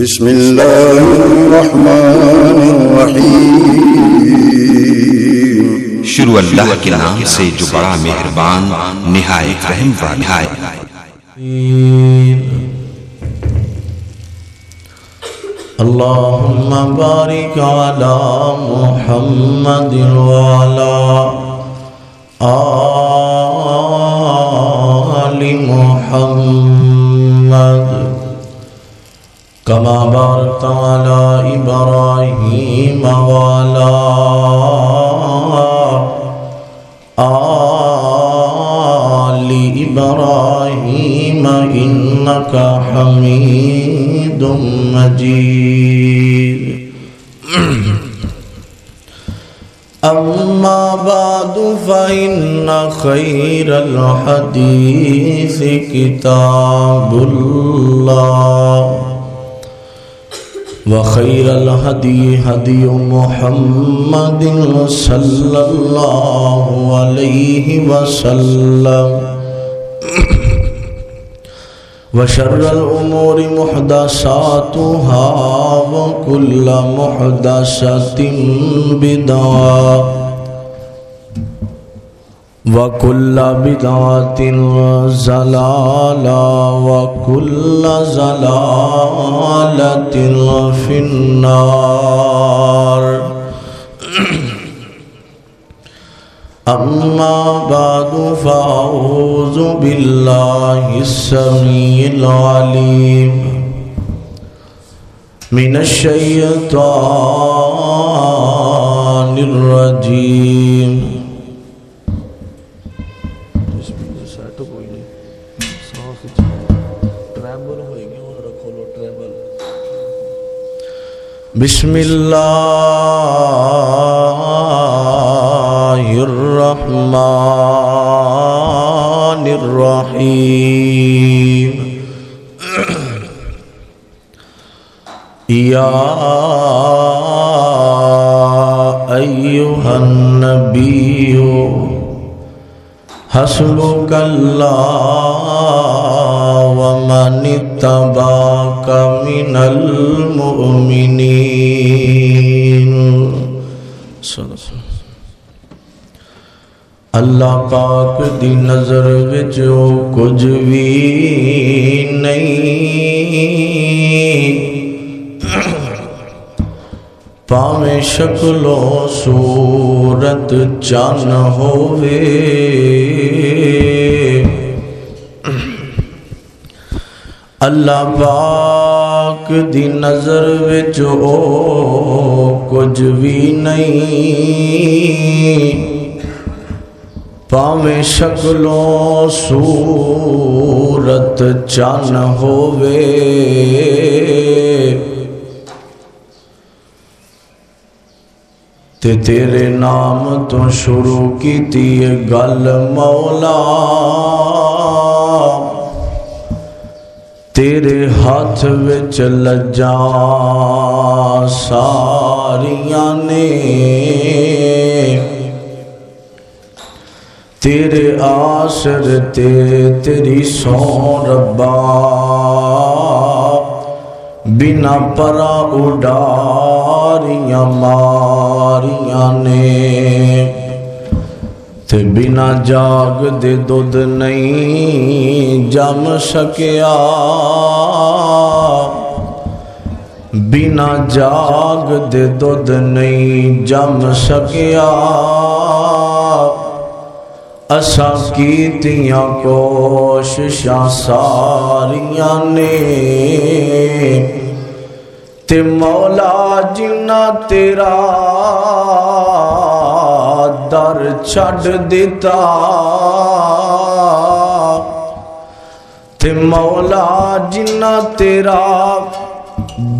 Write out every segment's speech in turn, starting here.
بسم الله الرحمن الرحيم. شروع اللہ کے نام سے جو بڑا مہربان نہایت رحم والا نہایت اللهم بارك على محمد وعلى آل محمد۔ كما باركت على إبراهيم وعلى آل إبراهيم إنك حميد مجيد. أما بعد فإن خير الحديث كتاب الله. وخير الهدي هدي محمد صلى الله عليه وسلم. وشر الأمور محدثاتها وكل محدثة بدعة. وكل بدعة زلالة وكل زلالة في النار أما بعد فأعوذ بالله السميع العليم من الشيطان الرجيم بسم الله الرحمن الرحيم يا أيها النبي حسبك الله اللہ پاک دی نظر وچ او کچھ بھی نہیں۔ پاویں شکل و صورت چان ہووے۔ اللہ پاک دی نظر وچ او کچھ بھی نہیں۔ پاویں شکل و صورت چان ہووے۔ تے تیرے نام تو شروع کی تی گل مولا۔ تیرے ہاتھ وچ لجا ساریاں نے۔ تیرے آسر تے تیری سو ربا بنا پرا اڈاریاں ماریاں نے تے بنا جاگ دے دودھ نہیں جم سکیا بنا جاگ دے دودھ نہیں جم سکیا اساں کیتیاں کوششاں ساریاں نے تے مولا جنہ تیرا در چھڑ دیتا تے مولا جنہ تیرا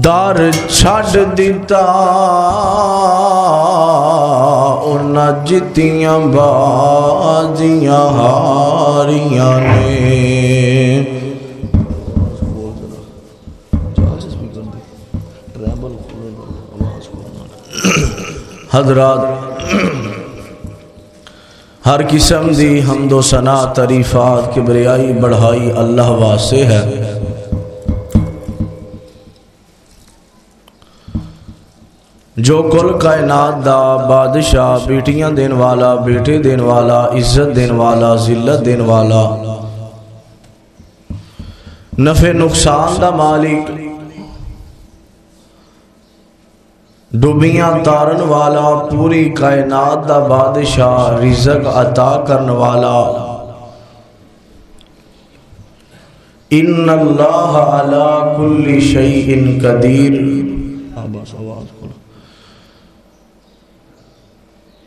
در چھڑ دیتا انہ جتیاں بازیاں ہاریاں نے حضرات ہر قسم دی حمد و ثنا تعریفات کبریائی بڑھائی اللہ واسے ہے جو کل کائنات دا بادشاہ بیٹیاں دین والا، بیٹے دین والا، عزت دین والا، ذلت دین والا۔ نفع نقصان دا مالک۔ ڈوبیاں تارن والا، پوری کائنات دا بادشاہ رزق عطا کرن والا۔ ان اللہ علا کل شیء قدیر۔ ہاں،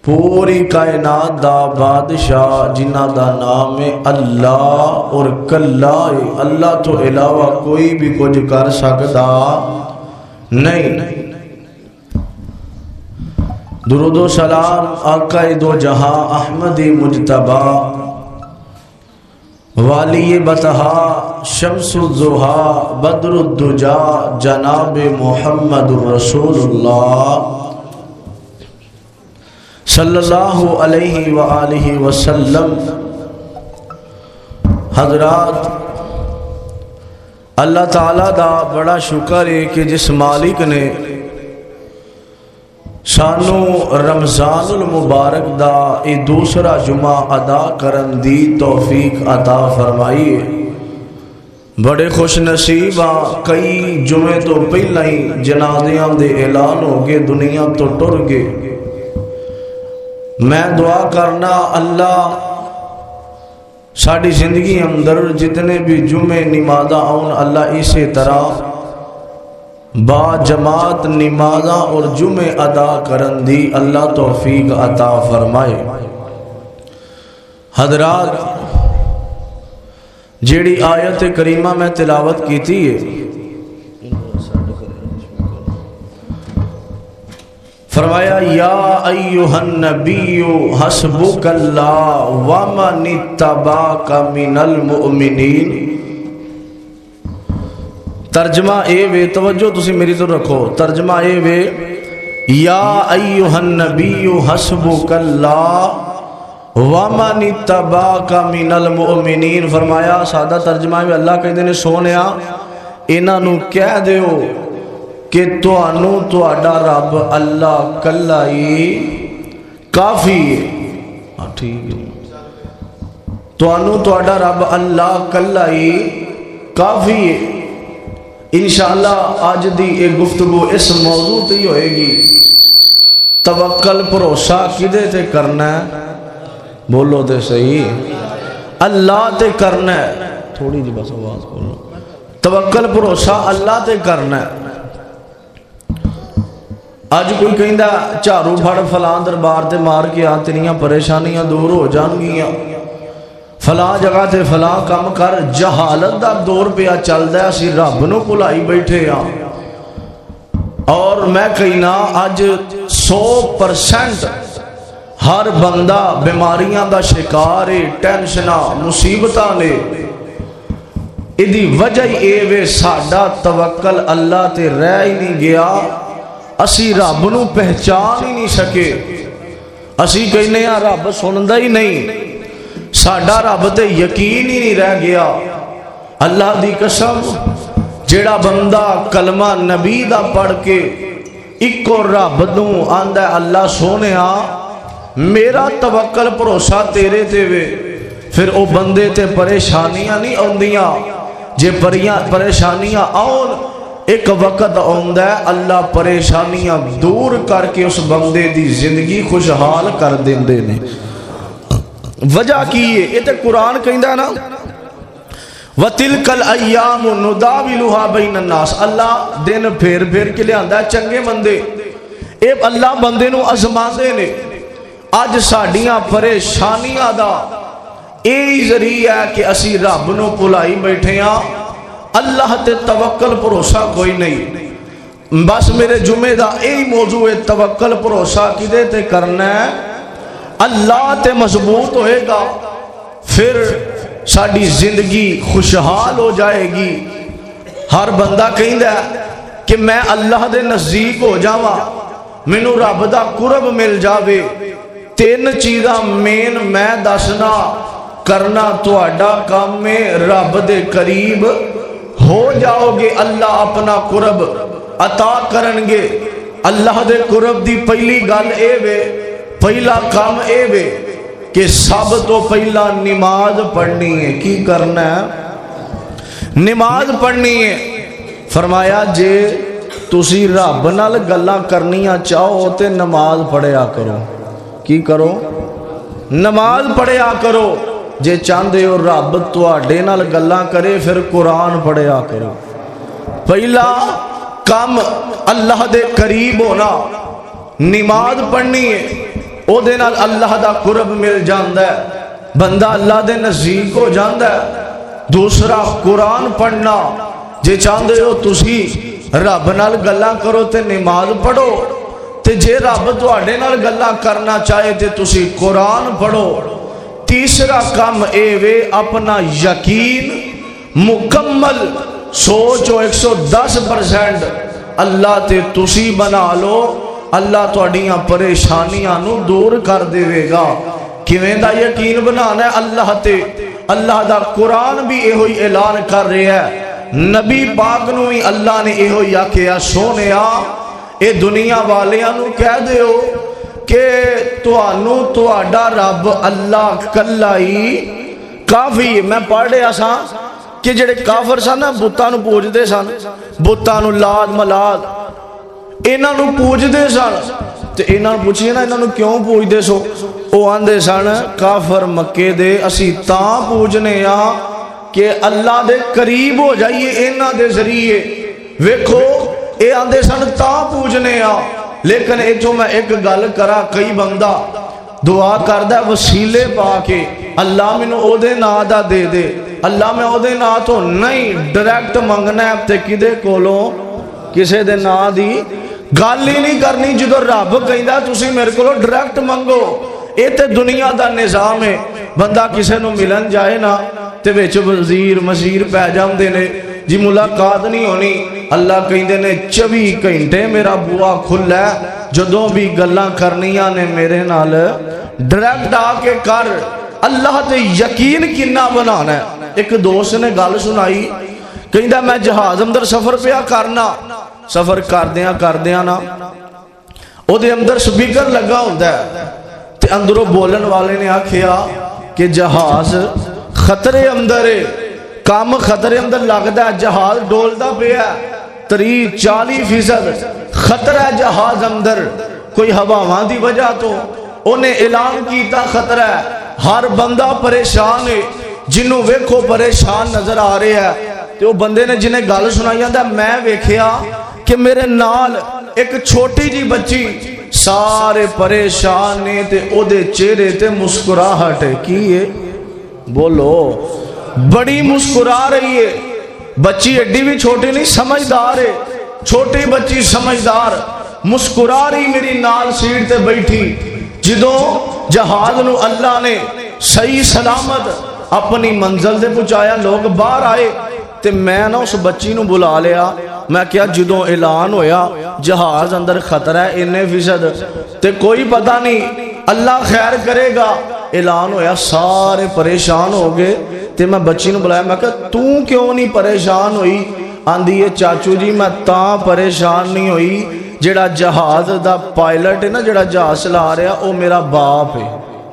پوری کائنات دا بادشاہ جنہ دا نام ہے اللہ اور کلا اللہ تو علاوہ کوئی بھی کچھ کر سکتا نہیں۔ درود و سلام آقا دو جہاں احمد مجتبہ، والی بتہا شمس الزہا بدر الدجا جناب محمد رسول اللہ۔ صلی اللہ علیہ وآلہ وسلم، حضرات، اللہ تعالیٰ دا بڑا شکر ہے کہ جس مالک نے سانو رمضان المبارک دا ای دوسرا جمعہ ادا کرن دی توفیق عطا فرمائیے بڑے خوش نصیب آ کئی جمعے تو پہلا ہی جنازیاں دے اعلان ہو گئے، دنیا تو ٹر گئے۔ میں دعا کرنا اللہ ساری زندگی اندر جتنے بھی جمعے نمازہ آن، اللہ اسی طرح با جماعت نمازاں اور جمعے ادا کرن دی اللہ توفیق عطا فرمائے۔ حضرات، جیڑی آیت کریمہ میں تلاوت کی تھی ہے فرمایا، یا ایوہ النبی، حسبک اللہ ومن اتباک من المؤمنین۔ ترجمہ اے وے، توجہ تسی میری تو رکھو۔ ترجمہ اے وے، یا ایوہ النبی، حسبک اللہ ومن اتباک من المؤمنین۔ فرمایا، سادہ ترجمہ ہے، اللہ کہتے ہیں سونیا، انہاں نو کہہ دیو۔ کہ تو انو تو اڈا رب اللہ کلائی کافی ہے۔ ہاں ٹھیک ہے۔ تو انو تو اڈا رب اللہ کلائی کافی ہے۔ انشاءاللہ آج دی ایک گفتگو اس موضوع تی ہوئے گی۔ توکل پروسہ کدے تے کرنا ہے؟ بولو تے صحیح۔ اللہ تے کرنا ہے۔ تھوڑی جی بس آواز بولو۔ توکل پروسہ اللہ تے کرنا ہے۔ اج کوئی کہیں دا چارو پھڑ فلان دربار تے مار کے آ تیریاں پریشانیاں دور ہو جان گیاں فلاں جگہ تے فلاں کام کر جہالت دا دور پیا چل ہے اسی رب نو بلائی بیٹھے ہاں اور میں کہنا اج سو پرسنٹ ہر بندہ بیماریاں دا شکار ہے ٹینشناں مصیبتاں نے ادی وجہ اے وے ساڈا توکل اللہ تے رہ ہی نہیں گیا اسی رب نو پہچان ہی نہیں سکے۔ اسی کہنے ہاں رب سندا ہی نہیں۔ ساڈا رب تے یقین ہی نہیں رہ گیا۔ اللہ دی قسم، جیڑا بندہ کلمہ نبی دا پڑھ کے اکو رب دوں آندہ اللہ سونے میرا توکل پروسہ تیرے تے وے۔ پھر او بندے تے پریشانیاں نہیں آندیاں جے پریشانیاں آن ایک وقت آندہ ہے، اللہ پریشانیاں دور کر کے اس بندے دی زندگی خوشحال کر دیں دے نے۔ وجہ کی ہے؟ یہ تو قرآن کہندہ ہے نا۔ وَتِلْكَ الْأَيَّامُ نُدَابِلُهَا بَيْنَ النَّاسِ۔ اللہ دن پھیر پھیر کے لیے آندہ ہے، چنگے مندے اے اللہ بندے نو ازمان نے۔ آج ساڑیاں پریشانیاں دا۔ اے ذریعہ ہے کہ اسی رب نو پلائی بیٹھے ہیں اللہ تے توکل پروسہ کوئی نہیں۔ بس میرے جمعہ دا اے موضوع توکل پروسہ کی دے تے کرنا ہے؟ اللہ تے مضبوط ہوئے گا، پھر ساڑی زندگی خوشحال ہو جائے گی۔ ہر بندہ کہیں دے کہ میں اللہ دے نزدیک ہو جاوا مینو رب دا قرب مل جاوے۔ تین چیزاں مین میں دسنا، کرنا تو اڈا کام میں رب دے قریب ہو جاؤ گے اللہ اپنا قرب، عطا کرنگے۔ اللہ دے قرب دی پہلی گل اے وے، پہلا کام اے وے کہ سب تو پہلا نماز پڑھنی ہے۔ کی کرنا ہے؟ نماز پڑھنی ہے۔ فرمایا، جے تسی رب نال گلاں کرنیاں چاہو تے نماز پڑھیا کرو۔ کی کرو؟ نماز پڑھیا کرو۔ جے چاہندے ہو رب تواڈے نال گلاں کرے پھر قرآن پڑھیا کرو پہلا کم اللہ دے قریب ہونا نماز پڑھنی ہے او دے نال اللہ دا قرب مل جاندا ہے بندہ اللہ دے نزدیک ہو جاندا ہے دوسرا قرآن پڑھنا جے چاہندے ہو تسی رب نال گلاں کرو تے نماز پڑھو تے جے رب تواڈے نال گلاں کرنا چاہے تے تسی قرآن پڑھو تیسرا کام اے وے اپنا یقین، مکمل سوچو ایک سو دس پرسینٹ اللہ تے تسی بنا لو، اللہ تواڈیاں پریشانیاں نو دور کر دے گا۔ کیویں دا یقین بنانا ہے؟ اللہ تے، اللہ دا قرآن بھی اے ہوئی اعلان کر رہا ہے۔ نبی پاک نو ہی اللہ نے اے ہوئی آکھیا، سونیا، اے دنیا والیاں نو کہہ دیو کہ توانو تواڈا رب اللہ کلا ہی کافی میں پڑھ رہا سا کہ جڑے کافر سن بتاں نو پوجدے سن بتاں نو لاد ملاد انہاں نو پوجدے سن تے انہاں نو پوچھیے نا انہاں نو کیوں پوجدے سو او آندے سن کافر مکے دے اسی تاں پوجنے آ کہ اللہ دے قریب ہو جائیے انہاں دے ذریعے ویکھو اے آندے سن تاں پوجنے آ لیکن اے جو میں ایک گل کرا کئی بندہ دعا کردہ وسیلے پا کے اللہ میں او دے نا دا دے دے۔ اللہ میں او دے نا تو نہیں ڈریکٹ منگنا ہے تے کدے کولوں کسے دے نا دی گل ہی نہیں کرنی۔ جدو رب کہندا تسی میرے کولو ڈائریکٹ منگو۔ اے تے دنیا دا نظام ہے، بندہ کسے نو ملن جائے نا، تے وچ وزیر، مزیر پہ جاندے نے۔ جی ملاقات نہیں ہونی۔ اللہ کہندے نے 24 گھنٹے میرا بوا کھلا ہے۔ جدوں بھی گلاں کرنیاں نے میرے نال ڈائریکٹ آ کے کر۔ اللہ تے یقین کنا بنانا ہے۔ ایک دوست نے گل سنائی، کہندا میں جہاز اندر سفر پیا کرنا۔ سفر کردیاں کردیاں نا۔ او دے اندر سپیکر لگا ہوندا ہے۔ تے اندروں بولن والے نے آکھیا کہ جہاز خطرے اندر ہے۔ کام خطرے اندر لگدا ہے، جہاز ڈولدا پیا تری چالی فیصد خطرہ ہے جہاز اندر۔ کوئی ہواواں دی وجہ تو انہیں اعلان کیتا خطرہ ہے۔ ہر بندہ پریشان ہے۔ جنوں ویکھو پریشان نظر آ رہے ہیں۔ تے بندے نے جنہیں گل سنائی جاندا میں ویکھیا کہ میرے نال ایک چھوٹی جی بچی سارے پریشان نے تے او دے چہرے تے مسکراہٹ ہے۔ کی ہے؟ بولو۔ بڑی مسکرا رہی ہے۔ بچی ایڈی بھی چھوٹی نہیں، سمجھدار ہے۔ چھوٹی بچی سمجھدار۔ مسکرا رہی میری نال سیٹ تے بیٹھی۔ جدوں جہاز نو اللہ نے صحیح سلامت اپنی منزل دے پہنچایا، لوگ باہر آئے تے میں نا اس بچی نو بلا لیا۔ میں کیا جدوں اعلان ہویا، جہاز اندر خطرہ ہے انہیں فیصد۔ تے کوئی پتہ نہیں، اللہ خیر کرے گا۔ اعلان ہویا، سارے پریشان ہو گئے۔ تے میں بچی نو بلایا، میں کہا، تو کیوں نہیں پریشان ہوئی؟ آندھی ہے، چاچو جی میں تاں پریشان نہیں ہوئی۔ جڑا جہاز دا پائلٹ ہے نا جڑا جہاز چلا رہا، او میرا باپ ہے۔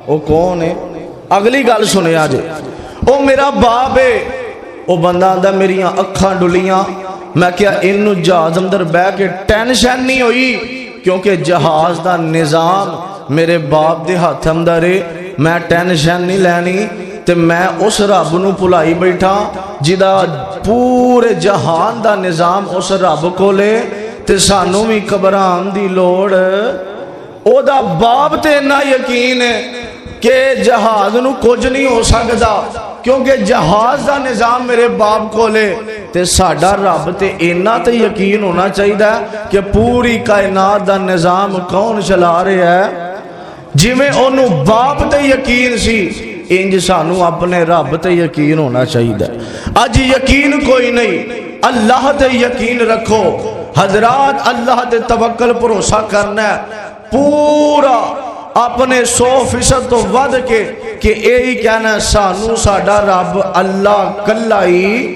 او کون ہے؟ اگلی گل سنے آجے او میرا باپ ہے۔ او بندہ آندہ میری اکھاں ڈولیاں میں کیا انو جہاز اندر بے کے ٹینشن نہیں ہوئی، کیونکہ جہاز دا نظام میرے باپ دے ہاتھ اندر ہے۔ میں ٹینشن نہیں لینی۔ تے میں اس رب نو پلائی بیٹھا جدا پورے جہان دا نظام اس رب کو لے تے سانو بھی قبران دی لوڑ۔ او دا باپ تے نہ یقین ہے کہ جہاز نو کچھ نہیں ہو سکتا کیونکہ جہاز دا نظام میرے باپ کو لے تے ساڈا رب تے اینا تے یقین ہونا چاہیے کہ پوری کائنات دا نظام کون چلا رہے ہے۔ جی میں انہوں باپ تے یقین سی انج سانو اپنے رب تے یقین ہونا چاہیے اج یقین کوئی نہیں۔ اللہ تے یقین رکھو۔ حضرات اللہ تے توکل بھروسہ کرنا ہے۔ پورا اپنے سو فیصد تو ود کے کہ یہی کہنا سانو ساڈا رب اللہ کلا ہی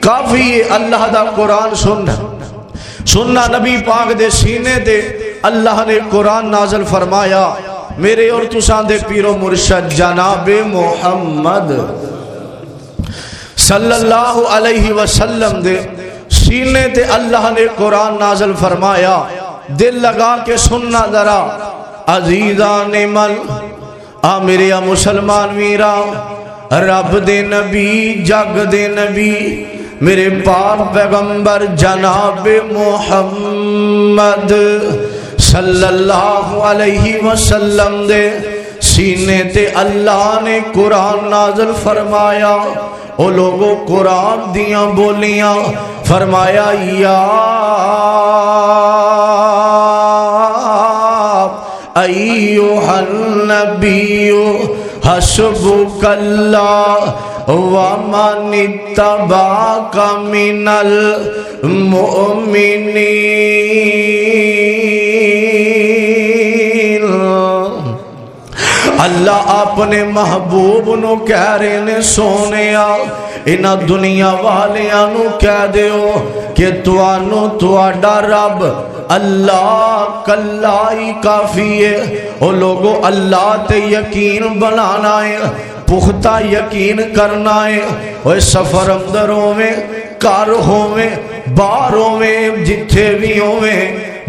کافی اللہ دا قرآن سن۔ سننا نبی پاک دے سینے دے اللہ نے قرآن نازل فرمایا۔ میرے اور تساں دے پیرو مرشد جناب محمد صلی اللہ علیہ وسلم دے سینے تے اللہ نے قرآن نازل فرمایا، دل لگا کے سننا ذرا عزیزان من، آ میرے مسلمان میرا رب دے نبی، جگ دے نبی، میرے پاک پیغمبر جناب محمد صلی اللہ علیہ وسلم دے سینے تے اللہ نے قرآن نازل فرمایا۔ او لوگوں قرآن دیاں بولیاں۔ فرمایا، یا ایوہ النبی حسبک اللہ ومن اتباک من المؤمنین۔ اللہ اپنے محبوب نو کہہ رہے نے سونے آ انہ دنیا والیاں نو کہہ دیو کہ توانو تواڈا رب اللہ کلائی کافی ہے۔ او لوگو، اللہ تے یقین بنانا ہے، پختہ یقین کرنا ہے۔ وہ سفر اندروں میں کار ہوئے باروں میں جتھے بھی ہوئے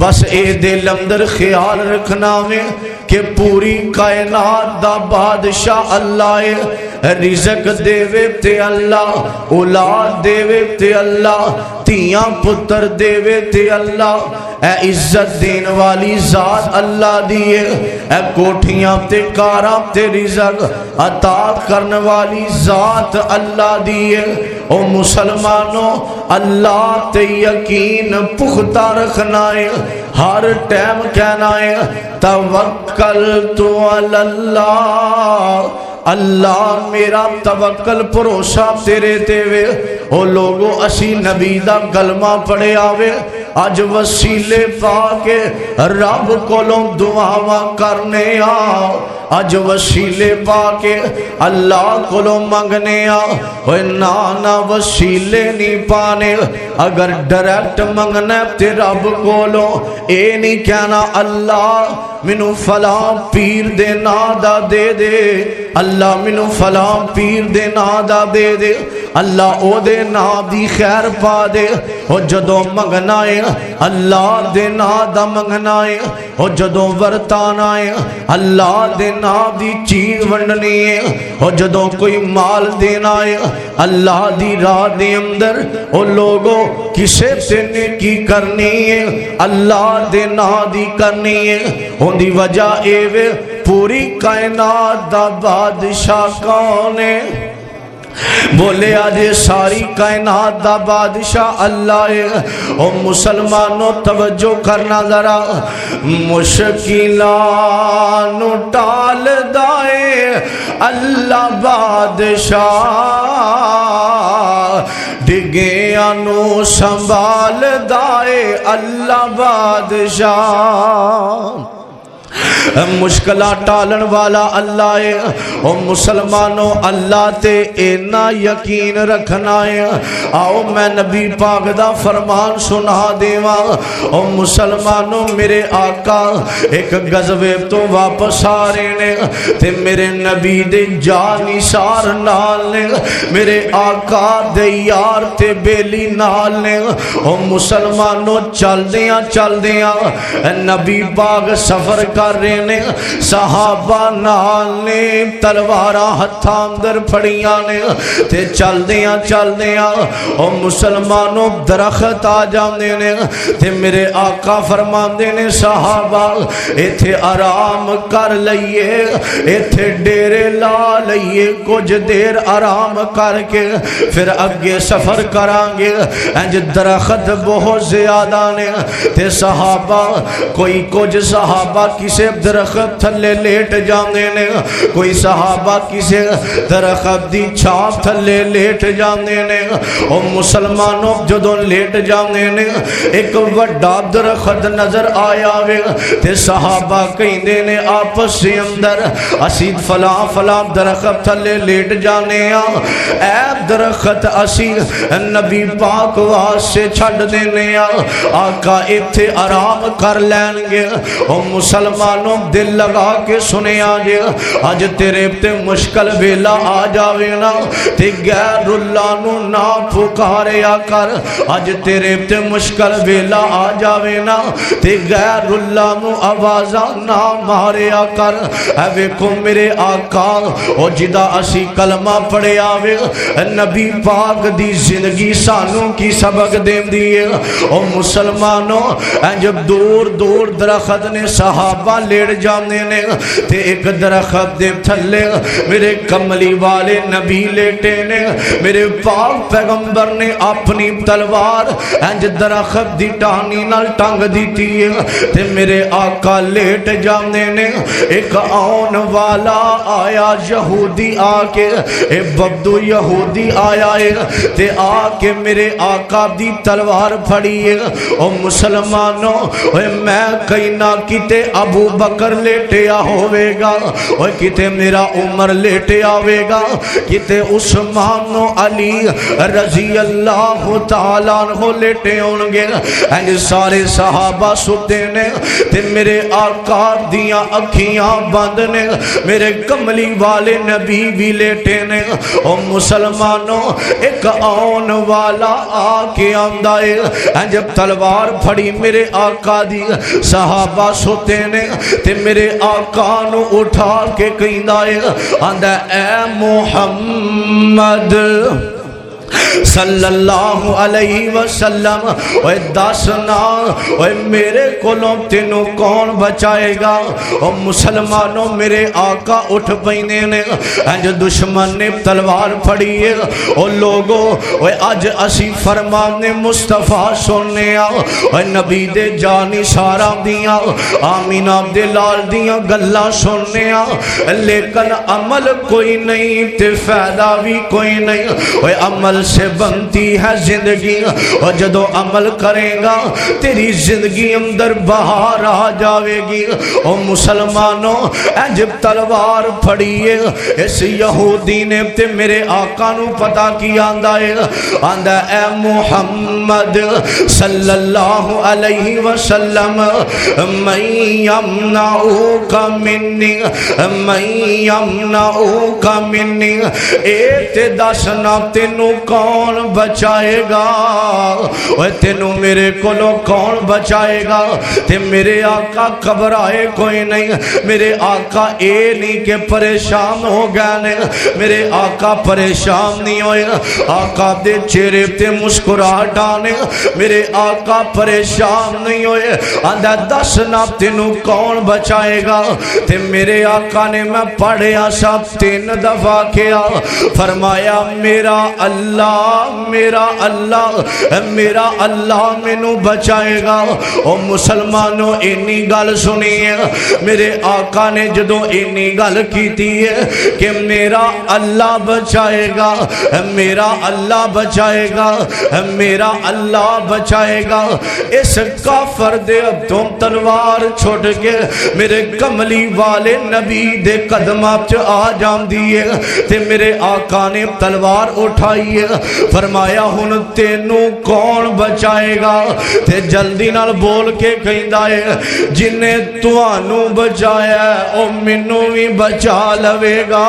بس اے دل اندر خیال رکھنا میں کہ پوری کائنات دا بادشاہ اللہ ہے۔ رزق دیوے تے اللہ، اولاد دیوے تے اللہ، تیاں پتر دیوے تے اللہ۔ اے عزت دین والی ذات اللہ دیئے اے کوٹھیاں تے کاراں تے رزق عطا کرن والی ذات اللہ دیئے او مسلمانوں اللہ تے یقین پختہ رکھنا ہے، ہر ٹیم کہنا ہے، توکل تو اللہ۔ اللہ میرا توکل پروسا تیرے تیوے او لوگو، اسی نبی دا گلمہ پڑے آوے۔ اج وسیلے پا کے رب کولوں دعاواں کرنے آ اج وسیلے پا کے اللہ کولوں منگنے آ اوے نانا وسیلے نہیں پانے۔ اگر ڈائریکٹ منگنا تے رب کولوں، اے نہیں کہنا اللہ منو فلاں پیر دے نادا دے دے۔ اللہ منو فلاں پیر دے نادا دے دے۔ اللہ او دے نا دی خیر پا دے۔ او جدو منگنا ہے اللہ دے نا دا منگنا ہے او جدو ورتانا ہے اللہ دے نا دی چیز ونڈنی ہے او جدو کوئی مال دینا ہے اللہ دی راہ دے اندر او لوگو کسے سے نیکی کرنی ہے اللہ دے نا دی کرنی ہے ہون دی وجہ اے وے پوری کائنات دا بادشاہ کون ہے بولے آج ساری کائنات دا بادشاہ اللہ ہے۔ او مسلمانوں، توجہ کرنا ذرا۔ مشکلانو ٹال دائے۔ اللہ بادشاہ، ڈگیانو سنبھال دائے۔ اللہ بادشاہ۔ مشکلہ ٹالن والا اللہ ہے او مسلمانوں اللہ تے اینا یقین رکھنا ہے آؤ میں نبی پاک دا فرمان سنا دیوا او مسلمانوں میرے آقا ایک گزوے تو واپس آ رہے نے تے میرے نبی دے جانی سار نال نے میرے آقا دے یار تے بیلی نال نے او مسلمانوں چل دیاں چل دیاں نبی پاک سفر کر رہے نے۔ صحابہ نال نے تلوارا ہتھاں اندر پھڑیاں نے۔ تے چل دیاں چل دیاں او مسلمانوں درخت آ جاندے نے۔ تے میرے آقا فرماندے نے، صحابہ ایتھے آرام کر لئیے، ایتھے ڈیرے لا لئیے، کچھ دیر آرام کر کے پھر اگے سفر کرانگے۔ انج درخت بہت زیادہ نے۔ تے صحابہ، کوئی کچھ صحابہ کسے درخت تھلے لیٹ جاندے نے۔ کوئی صحابہ کسے درخت دی چھاپ تھلے لیٹ جاندے نے۔ او مسلمانوں جدوں لیٹ جاندے نے، ایک وڈا درخت نظر آیا وے۔ تے صحابہ کہندے نے، آپس دے اندر اسی فلاں فلاں درخت تھلے لیٹ جانے آ ہاں۔ اے درخت اسی نبی پاک واسطے چھڈ دینے آ آقا ایتھے آرام کر لین گے۔ او مسلمانوں دل لگا کے سنیا جے۔ اج تیرے تے مشکل ویلا آ جاوے نا۔ تے غیر اللہ نو نہ پکاریا کر۔ اج تیرے تے مشکل ویلا آ جاوے نا۔ تے غیر اللہ نو آوازاں نہ ماریا کر۔ اے ویکھو میرے آقا، او جدا اسی کلمہ پڑھے آوے نبی پاک دی زندگی سانوں کی سبق دین دیئے او مسلمانوں، اے جب دور دور درخت نے صحابہ لے لیڑ جانے نے تے ایک درخت دے تھلے میرے کملی والے نبی لیٹے نے میرے پاک پیغمبر نے اپنی تلوار انج درخت دی ٹانی نال ٹنگ دیتی ہے تے میرے آقا لیٹ جانے نے ایک آن والا آیا یہودی آکے، اے ببدو یہودی آیا ہے تے آکے میرے آقا دی تلوار پھڑی ہے، او مسلمانوں، اے میں کہیں کئینا کتے ابو بکر بکر لیٹیا ہوئے گا او کتے میرا عمر لیٹیا ہوئے گا کتے عثمان و علی رضی اللہ تعالیٰ عنہ لیٹے ہونگے اینج سارے صحابہ ستے نے تے میرے آقا دیاں اکھیاں بند نے میرے کملی والے نبی بھی لیٹے نے او مسلمانوں ایک آن والا آکے آمدائے جب تلوار پھڑی میرے آقا دی صحابہ سوتے نے تے میرے آقا نو اٹھا کے کہیں دائے آندہ اے محمد۔ صلی اللہ علیہ وسلم، اوے دسنا اوے میرے کولوں تینوں کون بچائے گا؟ او مسلمانوں، میرے آقا اٹھ پینے نے، انج دشمن نے تلوار پھڑی ہے۔ او لوگو، اوے اج اسی فرمان مصطفیٰ سننے آ، اوے نبی دے جانی سارا دیاں، آمین عبد لال دیاں گلاں سننے آ۔ لیکن عمل کوئی نہیں، تے فائدہ بھی کوئی نہیں۔ اوے عمل سے بنتی ہے زندگی۔ اور جدو عمل کرے گا، تیری زندگی اندر بہار آ جاوے گی۔ او مسلمانوں، اے جب تلوار پھڑیے، اس یہودی نے تے میرے آقا نو پتا کی آندہ ہے۔ آندہ اے محمد صلی اللہ علیہ وسلم، من یمنعو کا منی، من یمنعو کا منی ایت دسنا تینو کون بچائے گا؟ اوے تینو میرے کولو کون بچائے گا؟ تے میرے آقا گھبرائے کوئی نہیں۔ میرے آقا اے نہیں کہ پریشان ہو گئے نے۔ میرے آقا پریشان نہیں ہوئے۔ آقا دے چہرے تے مسکراہٹ آنے میرے آقا پریشان نہیں ہوئے۔ آندہ دس نا تینو کون بچائے گا۔ تے میرے آقا نے میں پڑھیا سا تین دفعہ کیا فرمایا، میرا اللہ اللہ، میرا اللہ میرا اللہ مینو بچائے گا۔ او مسلمانوں اینی گل سنی ہے میرے آقا نے جدو اینی گل کیتی ہے کہ میرا اللہ بچائے گا، میرا اللہ بچائے گا، میرا اللہ بچائے گا۔ اس کافر دے اب تم تلوار چھوٹ کے میرے کملی والے نبی دے قدمہ چ آ جان دیئے تے میرے آقا نے تلوار اٹھائی ہے۔ فرمایا، ہن تینو کون بچائے گا؟ تے جلدی نال بول کے کہندا ہے جنے توانو بچایا ہے، او مینوں بھی بچا لوے گا.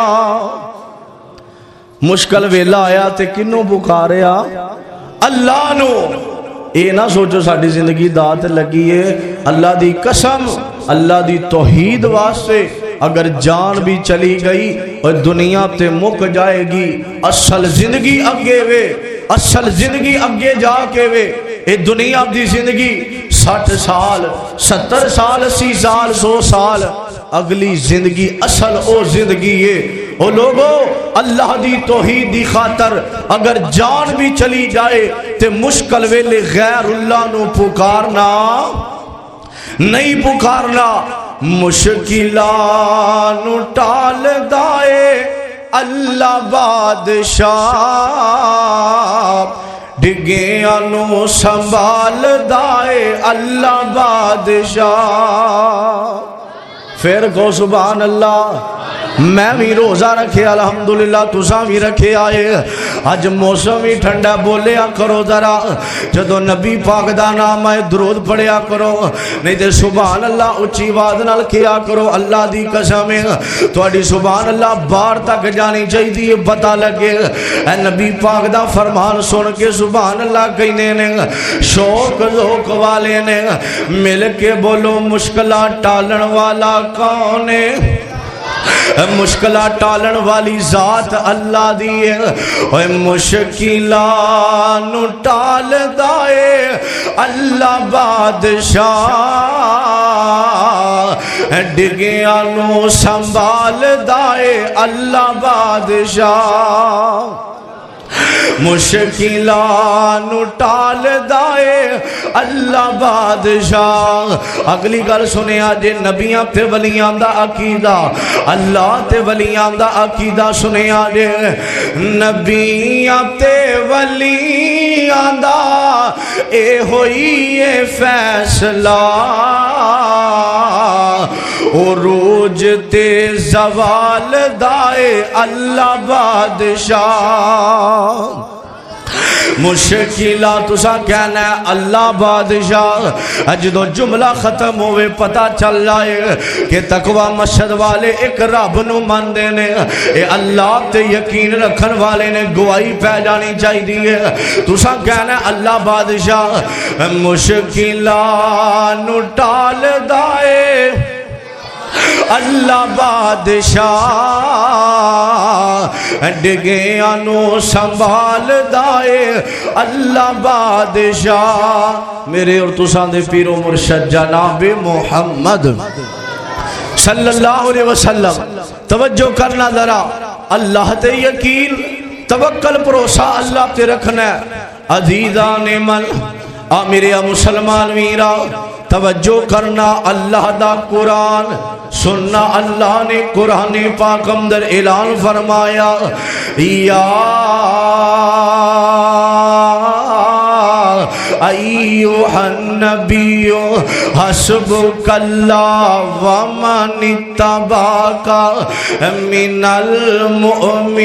مشکل ویلا آیا تے کنوں پکاریا؟ اللہ نو! اے نہ سوچو ساڈی زندگی دات لگی ہے۔ اللہ دی قسم، اللہ دی توحید واسطے اگر جان بھی چلی گئی اور دنیا تے مک جائے گی، اصل زندگی اگے وے، اصل زندگی اگے جا کے وے۔ اے دنیا دی زندگی سٹھ سال، ستر سال، اسی سال، سو سال۔ اگلی زندگی اصل او زندگی ہے او لوگو، اللہ دی توحید دی خاطر اگر جان بھی چلی جائے تے مشکل ویلے غیر اللہ نو پکارنا۔ نہیں پکارنا مشکلان ٹال دائے۔ اللہ بادشاہ ڈگیاں نو سنبھال دائے۔ اللہ بادشاہ۔ پھر کو سبحان اللہ۔ میں بھی روزہ رکھے، الحمدللہ تساں بھی رکھے آئے۔ اج موسم بھی ٹھنڈا، بولیا کرو ذرا۔ جدو نبی پاک دا نام ہے درود پڑھیا کرو۔ نہیں تے سبحان اللہ اچھی آواز نال کیا کرو، اللہ دی قسم تہاڈی سبحان اللہ باہر تک جانی چاہیے پتہ لگے۔ اے نبی پاک دا فرمان سن کے سبحان اللہ کہنے نے، شوق ذوق والے نے، مل کے بولو، مشکلات ٹالن والا کون ہے؟ مشکلہ ٹالن والی ذات اللہ دیئے۔ اے مشکلان ٹال دائے۔ اللہ بادشاہ ڈگیانو سنبھال دائے۔ اللہ بادشاہ مشکلان ٹال دائے۔ اللہ بادشاہ۔ اگلی گل سنے آجے نبیاں تے ولیاں دا عقیدہ۔ اللہ تے ولیاں دا عقیدہ سنے آجے نبیاں تے ولیاں دا۔ اے ہوئی اے فیصلہ۔ عروج تے زوال دائے اللہ بادشاہ۔ مشکلہ تسا کہنا ہے اللہ بادشاہ۔ جدو جملہ ختم ہوئے پتا چل جائے کہ تقوی مشہد والے ایک رب نو من دینے اے اللہ تے یقین رکھن والے نے گواہی پہ جانی چاہی دیئے تسا کہنا ہے اللہ بادشاہ مشکلہ نو ٹال دائے۔ اللہ بادشاہ ڈگیاں نو سنبھال دائے، اللہ بادشاہ۔ میرے اور تساں دے پیر و مرشد جناب محمد صلی اللہ علیہ وسلم، توجہ کرنا ذرا۔ اللہ تے یقین، توکل پروسا اللہ تے رکھنا ہے۔ عزیزان من، آ میرے مسلمان میرا توجہ کرنا اللہ دا قرآن، سننا اللہ نے قرآن پاک اندر اعلان فرمایا، یا ایوہ النبی حسبک اللہ ومن اتباکا من المؤمنین۔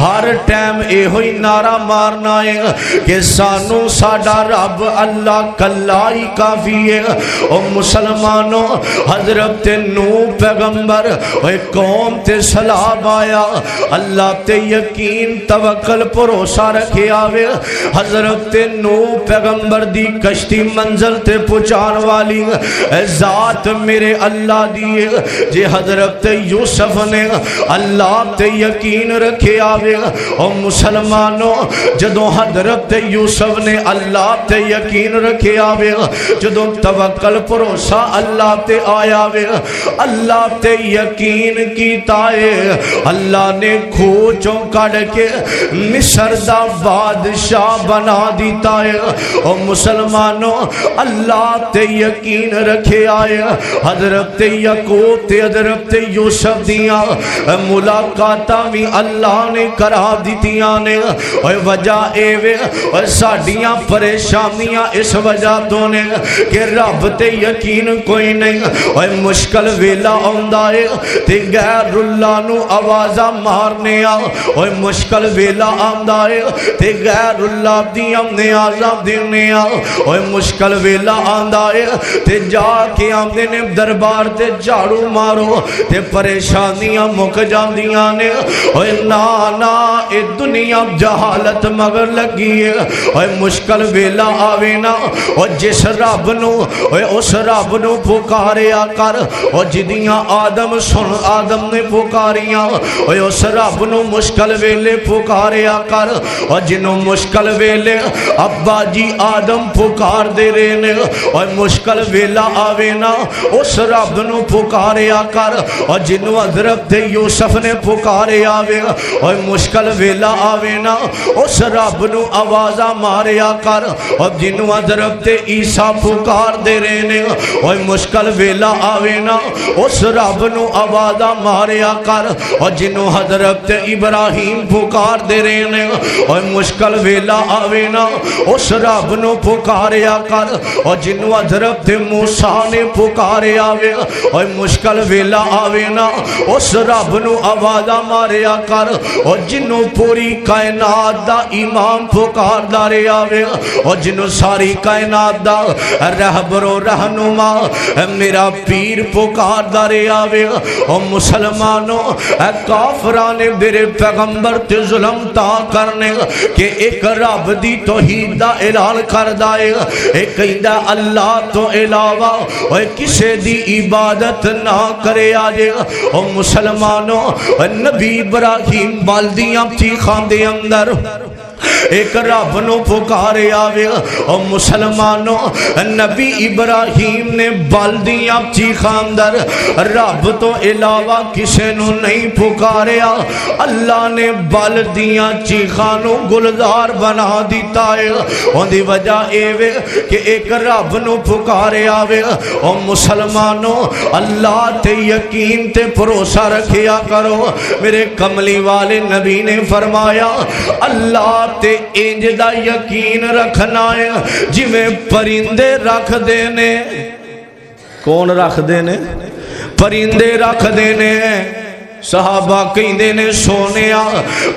ہر ٹائم اے ہوئی نعرہ مارنا ہے کہ سانو ساڈا رب اللہ کلائی کافی ہے۔ او مسلمانوں حضرت نو پیغمبر اے قوم تے سلام آیا۔ اللہ تے یقین، توکل پروسا رکھے آوے۔ حضرت نو پیغمبر دی کشتی منزل تے پچان والی۔ اے ذات میرے اللہ دیئے جے حضرت یوسف نے اللہ تے یقین رکھے آوے او مسلمانوں جدو حضرت یوسف نے اللہ تے یقین رکھے آوے جدو توکل پروسا اللہ تے آیا وے اللہ تے یقین کیتا ہے۔ اللہ نے کھوچوں کڑ کے مصر دا بادشاہ بنا دیتا ہے۔ او مسلمانوں اللہ تے یقین رکھے آئے حضرت یقوب تے حضرت یوسف دیاں ملاقاتاں بھی اللہ اللہ نے کرا دیتیاں نے۔ اوہ وجہ اے وے اوہ ساڑیاں پریشانیاں اس وجہ تو نے کہ رب تے یقین کوئی نہیں۔ اوہ مشکل ویلا آندائے تے غیر اللہ نو آوازہ مارنے آ۔ اوہ مشکل ویلا آندائے تے غیر اللہ دیاں نیازہ دینے آ۔ اوہ مشکل ویلا آندائے تے جا کے آمدے نے دربار تے جھاڑو مارو تے پریشانیاں مک جاندیاں نے۔ اوہ نانا اے دنیا جہالت مگر لگی ہے۔ اوہ مشکل ویلا آوے نا۔ اوہ جس رب نو اوہ اس رب نو پکاریا کر۔ اوہ جدیاں آدم سن آدم نے پکاریاں۔ اوہ اس رب نو مشکل ویلے پکاریا کر۔ اوہ جنو مشکل ویلے ابا جی آدم پکار دے رہے نے۔ اوہ مشکل ویلا آوے نا۔ اس رب نو پکاریا کر۔ اوہ جنو حضرت یوسف نے پکارے آوے۔ اوے مشکل ویلا آوے نا اس رب نو آوازہ ماریا کر اور جنو حضرت عیسیٰ پکار دے رہے نے اوے مشکل ویلا آوے نا اس رب نو آوازہ ماریا کر اور جنو حضرت ابراہیم پکار دے رہے نے اوے مشکل ویلا آوے نا اس رب نو پکاریا کر اور جنو حضرت موسیٰ نے پکارے آوے اوے مشکل ویلا آوے نا اس رب نو آوازہ ماریا کر اور جنو پوری کائنات دا امام پکار دارے آوے اور جنو ساری کائنات دا رہبر و رہنما میرا پیر پکار دارے آوے اور مسلمانوں اے کافران میرے پیغمبر تے ظلم تا کرنے کہ ایک رب دی توحید دا اعلان کر دائے ایک کہندہ اللہ تو علاوہ اور کسے دی عبادت نہ کرے آجے۔ اور مسلمانوں نبی براہ ابراہیم بالدیاں تھی خاندے اندر۔ ایک رب نو پکارے آوے، او مسلمانوں نبی ابراہیم نے بالدیاں چی خاندر، رب تو علاوہ کسے نو نہیں پکاریا۔ اللہ نے بالدیاں چی خانو گلدار بنا دیتا ہے۔ ان دی وجہ ایوے کہ ایک رب نو پکارے آوے۔ او مسلمانوں اللہ تے یقین تے پروسہ رکھیا کرو۔ میرے کملی والے نبی نے فرمایا، اللہ تے انج دا یقین رکھنا ہے۔ جی میں پرندے رکھ دینے کون رکھ دینے پرندے رکھ دینے صحابہ کہندے نے، سونیا،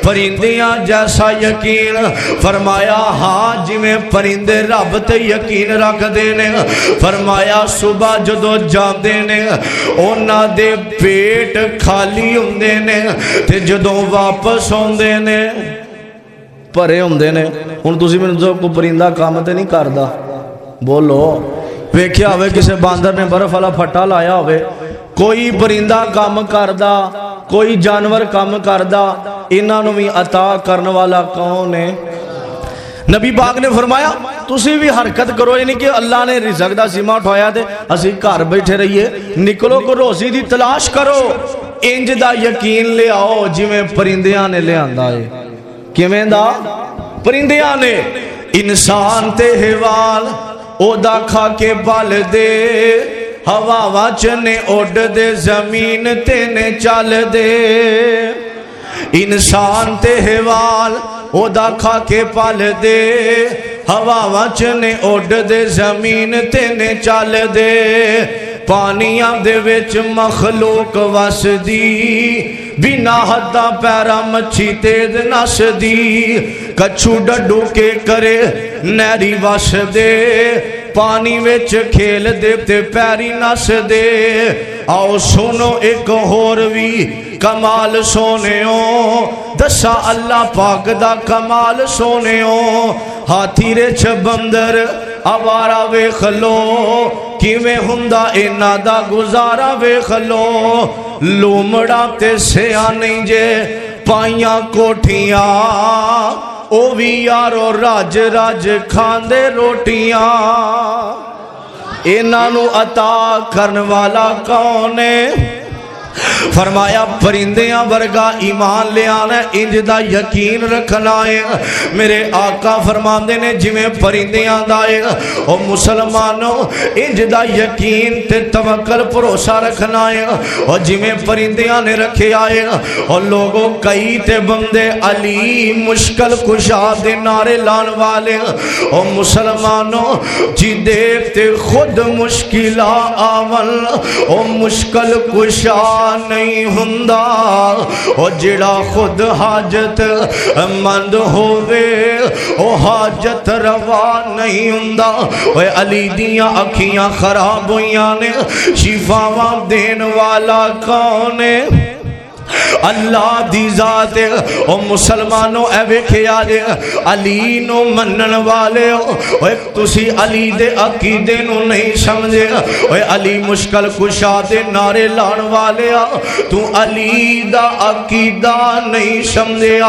پرندیاں جیسا یقین۔ فرمایا ہاں جی میں پرندے رب تے یقین رکھ دینے فرمایا، صبح جدو جاندے نے اونا دے پیٹ خالی ہوندے نے۔ تے جدو واپس ہوندے نے۔ ਭਰੇ ਹੁੰਦੇ ਨੇ ਹੁਣ ਤੁਸੀਂ ਮੈਨੂੰ ਦੱਸੋ ਕੋਈ ਪਰਿੰਦਾ ਕੰਮ ਤੇ ਨਹੀਂ ਕਰਦਾ ਬੋਲੋ ਵੇਖਿਆ ਹੋਵੇ ਕਿਸੇ ਬਾਂਦਰ ਨੇ ਬਰਫ਼ ਵਾਲਾ ਫੱਟਾ ਲਾਇਆ ਹੋਵੇ ਕੋਈ ਪਰਿੰਦਾ ਕੰਮ ਕਰਦਾ ਕੋਈ ਜਾਨਵਰ ਕੰਮ ਕਰਦਾ ਇਹਨਾਂ ਨੂੰ ਵੀ عطا ਕਰਨ ਵਾਲਾ ਕੌਣ ਹੈ ਨਬੀ ਪਾਕ ਨੇ ਫਰਮਾਇਆ ਤੁਸੀਂ ਵੀ ਹਰਕਤ ਕਰੋ ਇਹ ਨਹੀਂ ਕਿ ਅੱਲਾ ਨੇ ਰਿਜ਼ਕ ਦਾ ਸੀਮਾ ਉਠਾਇਆ ਤੇ ਅਸੀਂ ਘਰ ਬੈਠੇ ਰਹੀਏ ਨਿਕਲੋ ਕੋ کیویں دا؟ پرندیاں نے۔ انسان تے حیوان او دا کھا کے بال دے۔ ہوا وچنے نے دے، زمین تے نے چال دے۔ انسان تے حیوان او دا کھا کے پال دے۔ ہوا وچنے نے دے، زمین تے نے چال دے۔ پانیاں دے وچ مخلوق وسدی۔ بنا حدہ پیرا مچھی تیز نس دی کچھو ڈڈو کے کرے نیری واس دے پانی ویچ کھیل دے تے پیری نس دے آؤ سنو ایک ہور وی کمال سونے ہو دسا اللہ پاک دا کمال سونے ہو ہاتھی ریچھ بندر آوارا وے خلو کیویں ہندہ اینا دا گزارا وے خلو لومڑا تے سیا نہیں جے پائیاں کوٹھیاں او بھی یارو راج راج کھاندے روٹیاں انہاں نو عطا کرن والا کون فرمایا پرندیاں ورگا ایمان لے آنا انج دا یقین رکھنا ہے۔ میرے آقا فرماندے نے جویں پرندیاں دائے او مسلمانوں انج دا یقین تے توکل پروسہ رکھنا ہے۔ او جویں پرندیاں نے رکھے آئے، او لوگوں کئی تے بندے علی مشکل کشا دے نارے لان والے۔ او مسلمانوں جی دیکھتے خود مشکلہ آول او مشکل کشا نہیں ہندا او جڑا خود حاجت مند ہووے، او حاجت روا نہیں ہندا اوے علی دیاں اکھیاں خراب ہویاں نے، شفاواں دین والا کون ہے؟ اللہ دی ذات او مسلمانوں اے ویکھے آجے علی نو منن والے ہو۔ اے تسی علی دے عقیدے نو نہیں سمجھے۔ اے علی مشکل کشا دے نارے لان والے ہو۔ تو علی دا عقیدہ نہیں سمجھے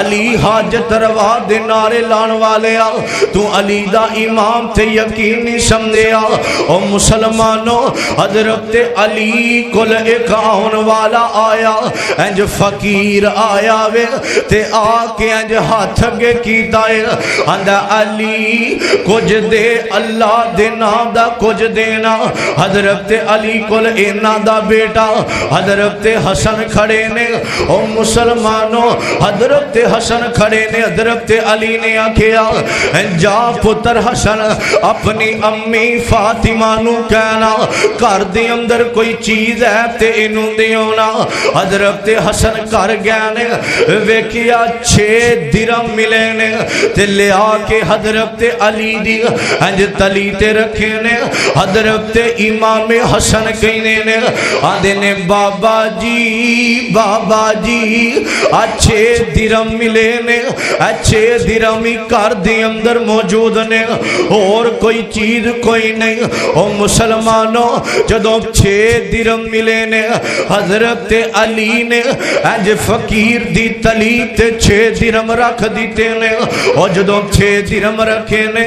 علی حاجت روا دے نارے لان والے ہو۔ تو علی دا امام تے یقین نہیں سمجھے او مسلمانوں حضرت علی کل ایک آن والا آیا۔ انج فقیر آیا وے تے آ کے انج ہاتھ اگے کیتا ہے آندا علی، کچھ دے اللہ دے نام دا کچھ دینا۔ حضرت علی کول اینا دا بیٹا۔ حضرت حسن کھڑے نے۔ او مسلمانوں حضرت حسن کھڑے نے۔ حضرت علی نے آکھیا جا پتر حسن، اپنی امی فاطمہ نو کہنا۔ کر دی اندر کوئی چیز ہے تے انو دیونا۔ حضرت حضرت حسن کر گیا نے ویکیا چھے درم ملے نے تے لیا کے حضرت علی دی انج تلی تے رکھے نے حضرت امام حسن کہنے نے آدھے نے بابا جی بابا جی اچھے درم ملے نے اچھے درمی کر دی اندر موجود نے اور کوئی چیز کوئی نہیں او مسلمانوں جدو چھے درم ملے نے حضرت علی نے اج ہاں جی، فقیر دی تلی تے چھے درم رکھ دیتے نے۔ او جدو چھے درم رکھے نے،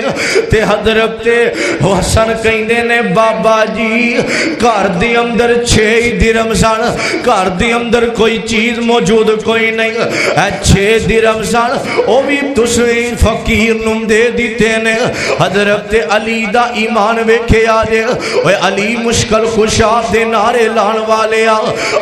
تے حضرت تے حسن کہندے نے، بابا جی گھر دی اندر چھے ہی درم سن۔ گھر دی اندر کوئی چیز موجود کوئی نہیں۔ اے چھے درم سن، او بھی تسوی فقیر نم دے دیتے نے۔ حضرت تے علی دا ایمان ویکھے آجے اوے علی مشکل خوشا دے نارے لان والے آ۔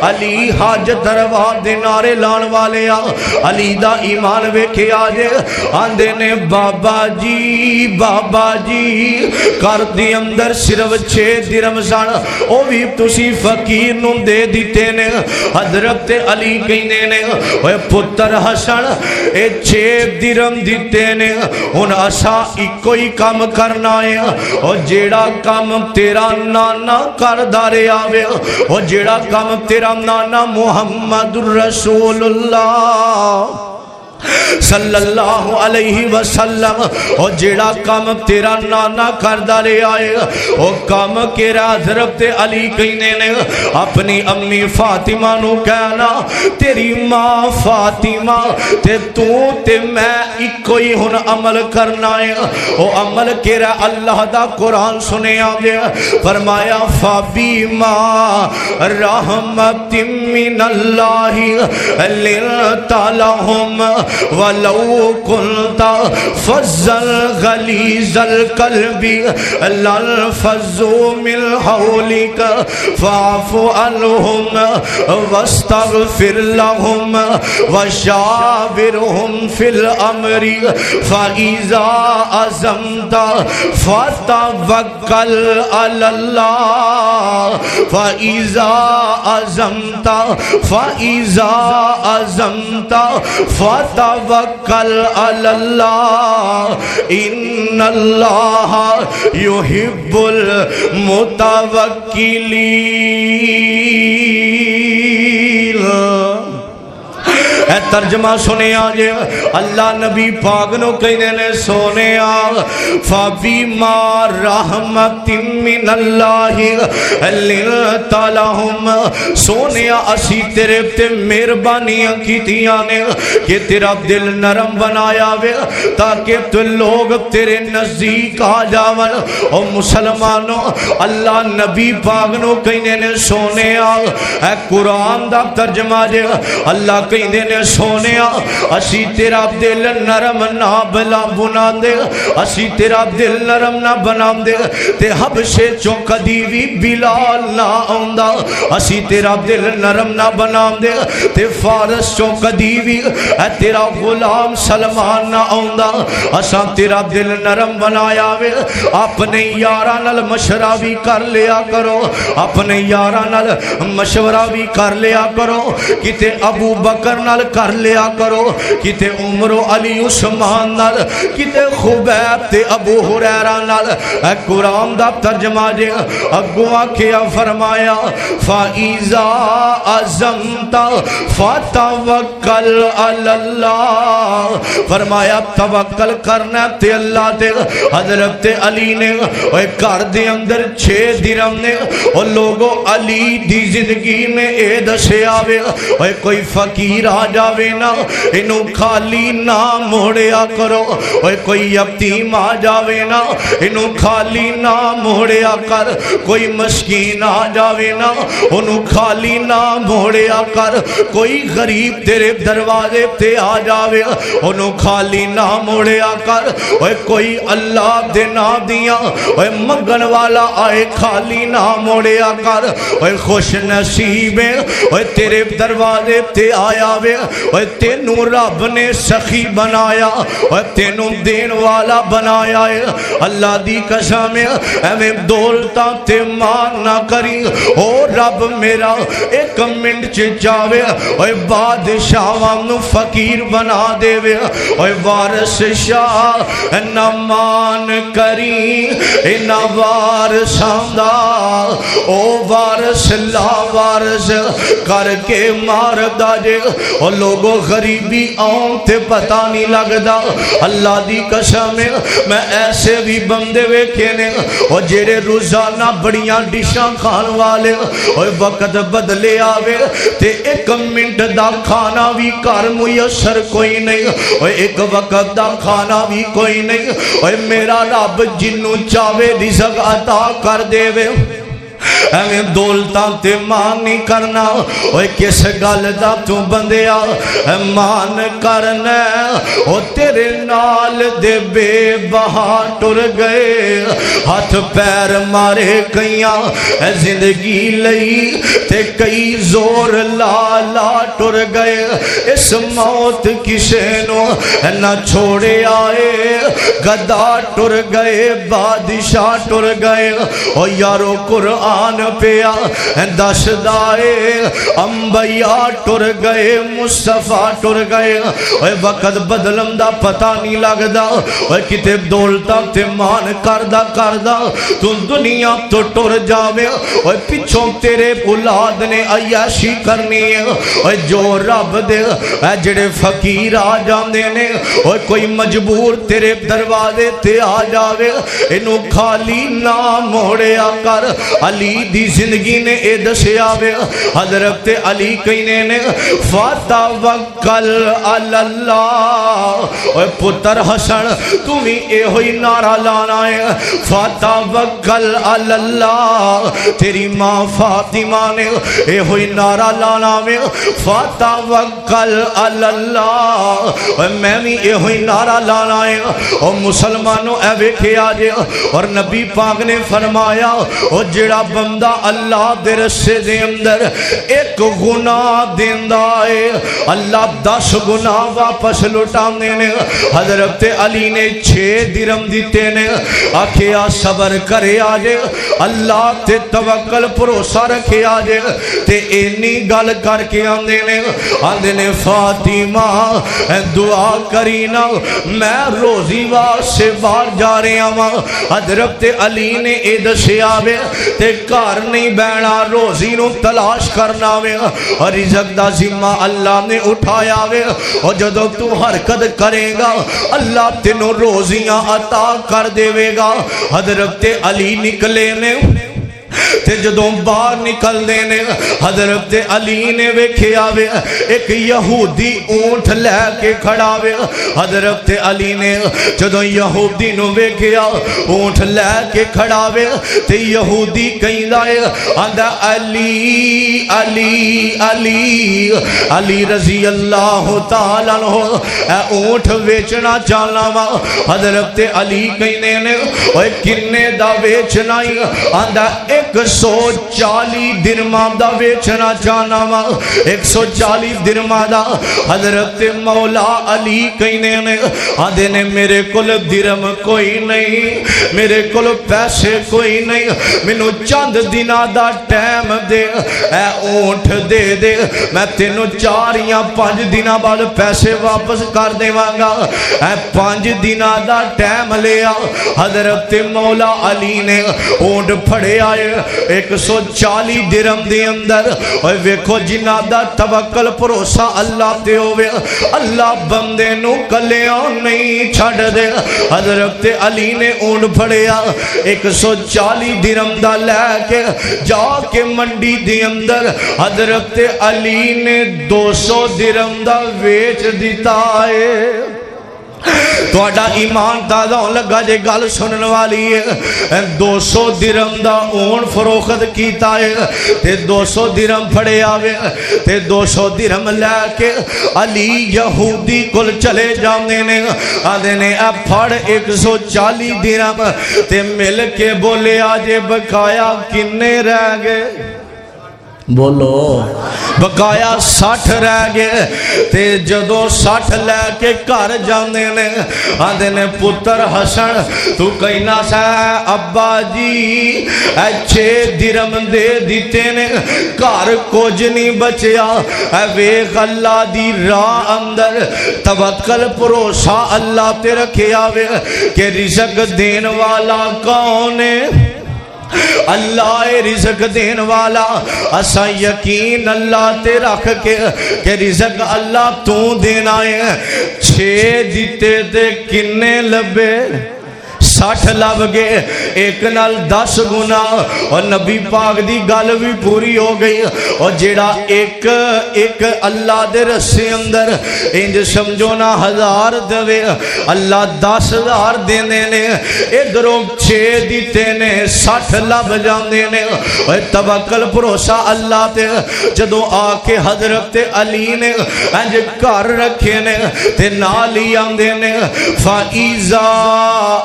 علی حاجت دروا دے نارے لان والے آ، علی دا ایمان ویکھے آجے آندے نے، بابا جی بابا جی کر دی اندر صرف چھے درم سن۔ او بھی تسی فقیر نم دے دیتے نے۔ حضرت علی کہنے نے اوے پتر حسن، اے چھے درم دیتے نے۔ ان اسا کوئی کام کرنا ہے۔ او جیڑا کام تیرا نانا کر دارے آوے۔ او جیڑا کام تیرا نانا محمد رسول اللہ صلی اللہ علیہ وسلم، او جیڑا کام تیرا نانا کردہ لے آئے، او کام کیرا حضرت علی کہنے نے، اپنی امی فاطمہ نو کہنا، تیری ماں فاطمہ، تے تو تے میں ایک کوئی ہن عمل کرنا ہے، او عمل کیرا اللہ دا قرآن سنے آگے فرمایا فابیما رحمت من اللہ لنتا لہم ولو كنت فزا غليظ القلب لانفضوا من حولك فاعف عنهم واستغفر لهم وشاورهم في الامر فاذا عزمت فتوكل على الله فاذا عزمت فاذا عزمت فتوكل توکل اللہ ان اللہ یحب المتوکلین۔ اے ترجمہ سنے آجے اللہ نبی پاگنو کہنے نے سونے آگ فابی ما رحمت من اللہ لنتا لہم سونے اسی تیرے تے مہربانیاں کی تیاں نے، کہ تیرا دل نرم بنایا وے، تاکہ تو لوگ تیرے نزدیک آ جاون۔ او مسلمانوں اللہ نبی پاگنو کہنے نے سونے آگ اے قرآن دا ترجمہ جے، اللہ کہنے نے سونیا، اسی تیرا دل نرم نہ بلا بنا دے، اسی تیرا دل نرم نہ بنا دے، تے حبشے چوں کدی بھی بلال نہ آندا، اسی تیرا دل نرم نہ بنا دے، تے فارس چوں کدی بھی اے تیرا غلام سلمان نہ آندا، اساں تیرا دل نرم بنایا وے، اپنے یاراں نال مشورہ بھی کر لیا کرو، اپنے یاراں نال مشورہ بھی کر لیا کرو، کتے ابو بکر نال کر لیا کرو۔ کتے عمر و علی عثمان نال، کتے خبیب تے ابو حریرہ نال۔ اے قرآن دا ترجمہ جے اگوہ کیا فرمایا، فَإِذَا ازم فَتَوَكَّلْ عَلَى اللَّهِ فرمایا، توکل کرنا تے اللہ دے، حضرت علی نے۔ اے کر دے اندر چھے درم نے۔ اور لوگوں علی دی زندگی میں اے دسے آوے۔ اے کوئی فقیر آ جاوے نا انو خالی نہ موڑیا کرو۔ اوے کوئی یتیم آ جاوے نا انو خالی نہ موڑیا کر۔ کوئی مسکین آ جاوے نا انو خالی نہ موڑیا کر۔ کر کوئی غریب تیرے دروازے تے آ جاوے، انہوں خالی نہ موڑیا کر اوے کوئی اللہ دے نا دیا اوے مگن والا آئے خالی نہ موڑیا کر اوے خوش نصیب ہے اوے تیرے دروازے تے آیا وے اوے تینوں رب نے سخی بنایا اوے تینوں دین والا بنایا ہے۔ اللہ دی قسم ہے، ایویں دولتاں تے مان نہ کری۔ او رب میرا، ایک منٹ چ جاوے اوے بادشاہاں نو فقیر بنا دے وے اوے وارث شاہ نہ مان کری نہ وارثاں دا او وارث لا وارث کر کے مار دا جے۔ او لوگوں غریبی آن تے پتہ نہیں لگدا۔ اللہ دی قسم میں ایسے بھی بندے ویکھے نے۔ او جڑے روزانہ بڑیاں ڈشاں کھان والے اوے وقت بدلے آوے۔ تے ایک منٹ دا کھانا بھی کار میسر کوئی نہیں اوے ایک وقت دا کھانا بھی کوئی نہیں اوے میرا رب جنوں چاہے رزق عطا کر دے وے ایویں دولتاں تے مان نہیں کرنا۔ اوے کس گل دا تو بندیا؟ مان کرنا او تیرے نال دے بے بہا ٹر گئے۔ ہاتھ پیر مارے کئیاں۔ زندگی لئی تے کئی زور لا لا ٹر گئے۔ اس موت کسے نو نہ چھوڑے آئے۔ گدا ٹر گئے، بادشاہ ٹر گئے۔ او یارو قرآن قرآن پیا، دس دائے، انبیاء ٹر گئے، مصطفیٰ ٹر گئے۔ اے وقت بدلم دا پتہ نہیں لگدا، اے کتے دولتا تے مان کردہ کردہ تو دنیا تو ٹر جاوے۔ اے پچھوں تیرے اولاد نے عیاشی کرنی ہے۔ اے جو رب دے، اے جڑے فقیر آ جاندے نے، اے کوئی مجبور تیرے دروازے تے آ جاوے۔ انو خالی نہ موڑیا کر، علی علی دی زندگی نے اے دسے آوے حضرت علی کہنے نے فتوکل علی اللہ. اے پتر حسن تمہیں اے ہوئی نعرہ لانا ہے۔ فتوکل علی اللہ۔ تیری ماں فاطمہ نے اے ہوئی نعرہ لانا میں فتوکل علی اللہ۔ اے میں بھی اے ہوئی نعرہ لانا ہے۔ اور مسلمانوں، اے ویکھے آجے اور نبی پاک نے فرمایا اور جڑا بندہ اللہ دے رسے دے اندر ایک گناہ دیندہ ہے۔ اللہ دس گناہ واپس لٹانے نے۔ حضرت علی نے چھے درم دیتے نے۔ آکھیا صبر کرے آجے۔ اللہ تے توکل پروسہ رکھے آجے۔ تے اینی گل کر کے آندے نے۔ آندے نے، فاطمہ دعا کرینا میں روزی واسے بار جا رہے ہوں حضرت علی نے اے دسے آوے تے کار نہیں بینا روزی نو تلاش کرنا وے۔ رزق دا ذمہ اللہ نے اٹھایا وے۔ اور جدو تو حرکت کرے گا، اللہ تینوں روزیاں عطا کر دے گا۔ حضرت علی نکلے نے۔ تے جدوں باہر نکل دینے حضرت علی نے ویکھے آوے ایک یہودی اونٹ لے کے کھڑا وے، حضرت علی نے جدوں یہودی نو ویکھیا اونٹ لے کے کھڑا وے، تے یہودی کہیں دائے آندہ علی علی علی علی رضی اللہ تعالیٰ عنہ، اے اونٹ ویچنا چاہنا وا۔ حضرت علی کہیں نے اوے کنے دا ویچنا ہی؟ آندہ ایک سو چالی درما دا ویچنا چاہنا وا۔ ایک سو چالی درما دا حضرت مولا علی کہنے نے آدھے نے میرے کل درم کوئی نہیں، میرے کل پیسے کوئی نہیں۔ منو چند دینا دا ٹیم دے، اے اونٹ دے دے۔ میں تینو چار یا پانچ دینا بعد پیسے واپس کر دے وانگا اے پانچ دینا دا ٹیم لیا حضرت مولا علی نے اونٹ پھڑے آئے۔ ایک سو چالی درم دے اندر اوہ ویکھو جنہ دا توکل پروسا اللہ دے ہوئے اللہ بندے نو کلیاں نہیں چھڑ دے۔ حضرت علی نے اون پھڑیا۔ ایک سو چالی درم دا لے کے جا کے منڈی دے اندر حضرت علی نے دو سو درم دا ویچ دیتا ہے۔ تھوڑا ایمان تازہ ہوں لگا جے گال سنن والی ہے دو سو درم دا اون فروخت کیتا ہے تے دو سو درم پڑے آوے تے دو سو درم لے کے علی یہودی کل چلے جاندے نے آدھے نے اب پھڑ ایک سو چالی درم تے مل کے بولے آجے بکایا کنے رہ گئے بولو۔ بقایا ساٹھ رہ گئے، تے جدو ساٹھ لے کے کار جاندے نے آدھے نے، پتر حسن تو کہنا سا ہے اببا جی اچھے درم دے دیتے نے کار کو جنی بچیا۔ اے وے اللہ دی راہ اندر، توکل پروسا اللہ تے رکھیا وے کہ رزق دین والا کونے ہے؟ اللہ رزق دین والا اسا یقین اللہ تے رکھ کے کہ رزق اللہ تو دینا ہے۔ چھے دیتے تے کنے لبے؟ سٹھ لب گئے، ایک نال دس گنا۔ اور نبی پاک دی گل بھی پوری ہو گئی۔ اور جیڑا ایک ایک اللہ دے رسے اندر انج سمجھو نا، ہزار دوے اللہ دس ہزار دینے نے۔ ادھروں چھے دیتے نے سٹھ لب جاندے نے۔ اور توکل، بھروسہ اللہ تے۔ جدو آ کے حضرت علی نے انج گھر رکھے نے، تے نالی آندے نے۔ فائزہ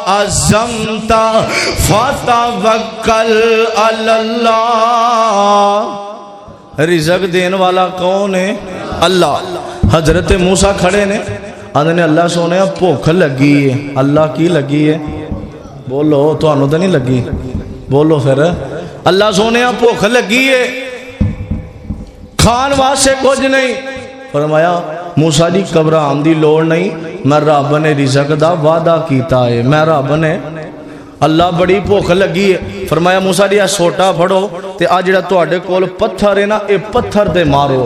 از عزمتا فتوکل اللہ۔ رزق دین والا کون ہے؟ اللہ۔ حضرت موسیٰ کھڑے نے۔ آدھے نے اللہ سونے بھوک لگی ہے۔ اللہ کی لگی ہے۔ بولو تو انہوں تو نہیں لگی۔ بولو پھر۔ اللہ سونے بھوک لگی ہے۔ کھان واسے کچھ نہیں۔ فرمایا موسیٰ جی گھبران دی لوڑ نہیں۔ میں رب نے رزق دا وعدہ کیتا ہے۔ میں رب نے اللہ بڑی بھوک لگی ہے۔ فرمایا، موسیٰ جی سوٹا پھڑو تے آ جڑا تواڈے کول پتھر ہے نا، اے پتھر دے مارو۔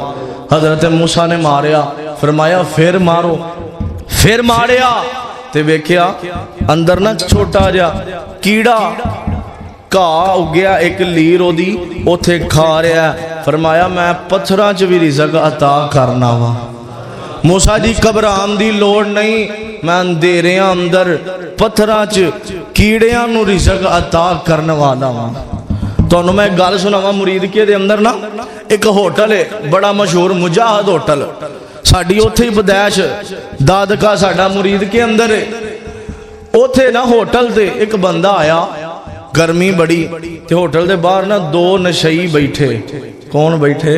حضرت موسیٰ نے ماریا۔ فرمایا، پھر مارو۔ پھر ماریا۔ تے ویکھیا، اندر نا چھوٹا جا کیڑا کھا اگیا، ایک لیر او دی اوتھے کھا رہا ہے۔ فرمایا، میں پتھراں چ بھی رزق عطا کرنا وا۔ موسیٰ جی قبران دی لوڑ نہیں۔ میں اندھیریاں اندر پتھراں چ کیڑیاں نو رزق عطا کرنے والا ہاں۔ وا تانوں میں گل سناواں مرید کے دے اندر نا۔ ایک ہوٹل ہے، بڑا مشہور مجاہد ہوٹل۔ ساڈی اوتھے ہی بدیش دادکا ساڈا مرید کے اندر ہے۔ اوتھے نا ہوٹل تے ایک بندہ آیا، گرمی بڑی۔ تے ہوٹل دے باہر نا دو نشئی بیٹھے۔ کون بیٹھے؟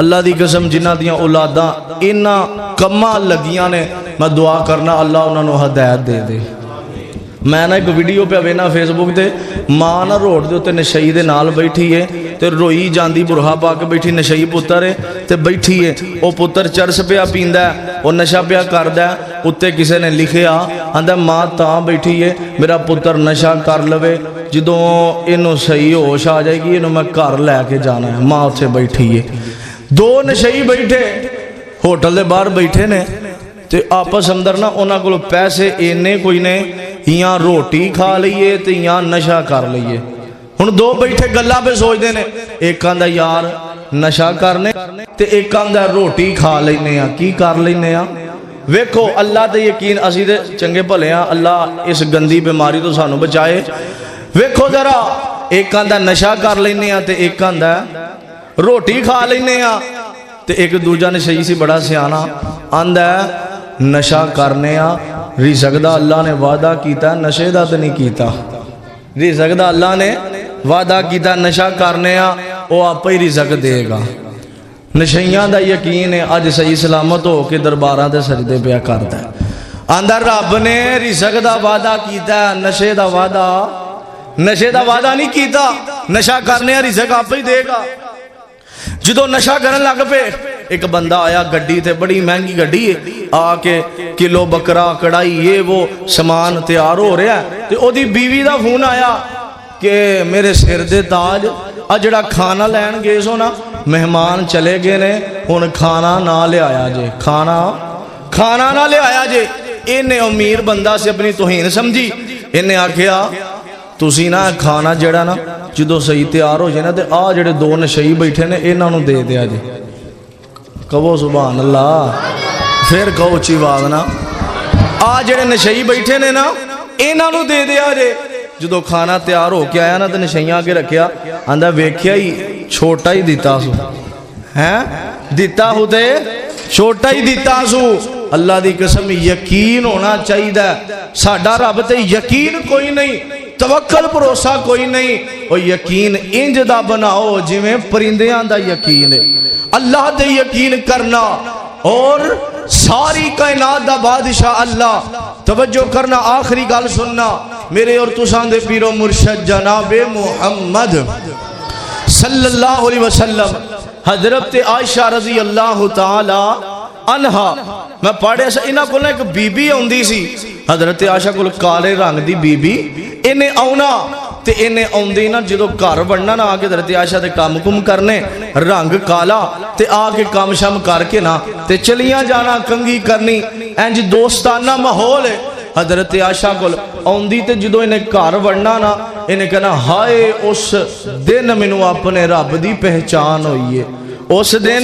اللہ دی قسم جنہ دیاں اولاداں انہاں کماں لگیاں نے، میں دعا کرنا اللہ انہاں نو ہدایت دے دے۔ میں نا ایک ویڈیو پہ وینا فیس بک تے، ماں نا روڈ دے اوتے نشئی دے نال بیٹھی ہے تے روئی جاندی برہا پا کے بیٹھی، نشئی پتر ہے تے بیٹھی ہے۔ او پتر چرس پیا پیندا ہے، او نشہ پیا کردا ہے، اوتے کسے نے لکھیا، آندا ماں تاں بیٹھی ہے، میرا پتر نشہ کر لوے۔ جدوں اینو صحیح ہوش آ جائے گی، اینو میں گھر لے کے جانا ہے، ماں اوتھے بیٹھی ہے۔ دو نشئی بیٹھے، ہوٹل دے باہر بیٹھے نے، تے آپس اندر نا انہاں کول پیسے اینے کوئی نے یا روٹی کھا لئیے تے یا نشہ کر لئیے۔ ہن دو بیٹھے گلا پہ سوچ دے ایک آندا یار نشہ کرنے، تے ایک آندا روٹی کھا لینے کی کر لینے ہاں ویکھو، اللہ تے یقین اسی تے چنگے بھلے ہاں اللہ اس گندی بیماری تو سانو بچائے۔ ویکھو ذرا، ایک آندا نشہ کر لینے تے ایک روٹی کھا لینے ہاں تے ایک دوجہ نے صحیح سی، بڑا سیانا۔ آندا ہے، نشہ کرنے ہاں رزق دا اللہ نے وعدہ کیتا ہے نشے دا تے نہیں کیتا۔ رزق دا اللہ نے وعدہ کیتا ہے نشہ کرنے ہاں وہ آپ ہی رزق دے گا۔ نشیاں دا یقین ہے اج صحیح سلامت ہو کے درباراں تے سجدے پیا کردا ہے۔ اندر رب نے رزق دا وعدہ کیتا ہے نشے دا وعدہ۔ نشے دا وعدہ نہیں کیتا، نشہ کرنے ہاں رزق آپ ہی دے گا۔ جدو نشہ کرن لگ پہ ایک بندہ آیا گڈی تے، بڑی مہنگی گڈی آ کے کلو بکرا کڑائی، یہ وہ سامان تیار ہو رہا ہے۔ تے او دی بیوی دا فون آیا کہ میرے سر دے تاج آ جڑا کھانا لین گئے سو نا، مہمان چلے گئے نے، ہن کھانا نہ لے آیا جے۔ کھانا کھانا نہ لے آیا جے۔ انہیں امیر بندہ سے اپنی توہین سمجھی۔ انہیں آکھیا تسی نا کھانا جڑا نا جدو صحیح تیار ہو جائے نا تے آ جڑے دو نشئی بیٹھے نے انہاں نو دے دیا جی کہو سبحان اللہ پھر کہو اچھی آواز نا ਆ ਜਿਹੜੇ ਨਸ਼ਈ ਬੈਠੇ ਨੇ ਨਾ ਇਹਨਾਂ ਨੂੰ ਦੇ ਦਿਆ ਜੇ ਜਦੋਂ ਖਾਣਾ ਤਿਆਰ ਹੋ ਕੇ ਆਇਆ ਨਾ ਤੇ ਨਸ਼ਈਆਂ ਅੱਗੇ ਰੱਖਿਆ ਆਂਦਾ ਵੇਖਿਆ ਹੀ ਛੋਟਾ ਹੀ ਦਿੱਤਾ ਸੂ ਹੈ ਦਿੱਤਾ ਹੋ ਤੇ ਛੋਟਾ ਹੀ توکل بھروسہ کوئی نہیں۔ او یقین انج دا بناؤ، جویں پرندیاں دا یقین۔ ہے اللہ دے یقین کرنا۔ اور ساری کائنات دا بادشاہ اللہ۔ توجہ کرنا، آخری گال سننا۔ میرے اور تسان دے پیرو مرشد جناب محمد صلی اللہ علیہ وسلم، حضرت عائشہ رضی اللہ تعالی انہا میں پڑھیا سا انہاں کول ایک بی بی اوندی سی حضرت عائشہ کول کالے رنگ دی بی بی انہیں آونا تے انہیں اوندی نا جدو گھر بڑھنا نا آ حضرت عائشہ تے کام کم کرنے رنگ کالا تے آ کام شم کر کے نا تے چلیاں جانا کنگی کرنی اینج دوستانہ ماحول ہے حضرت عائشہ کول اوندی تے جدو انہیں گھر وڑنا نا انہیں کہنا ہائے اس دن مینوں اپنے رب دی پہچان ہوئی ہے اس دن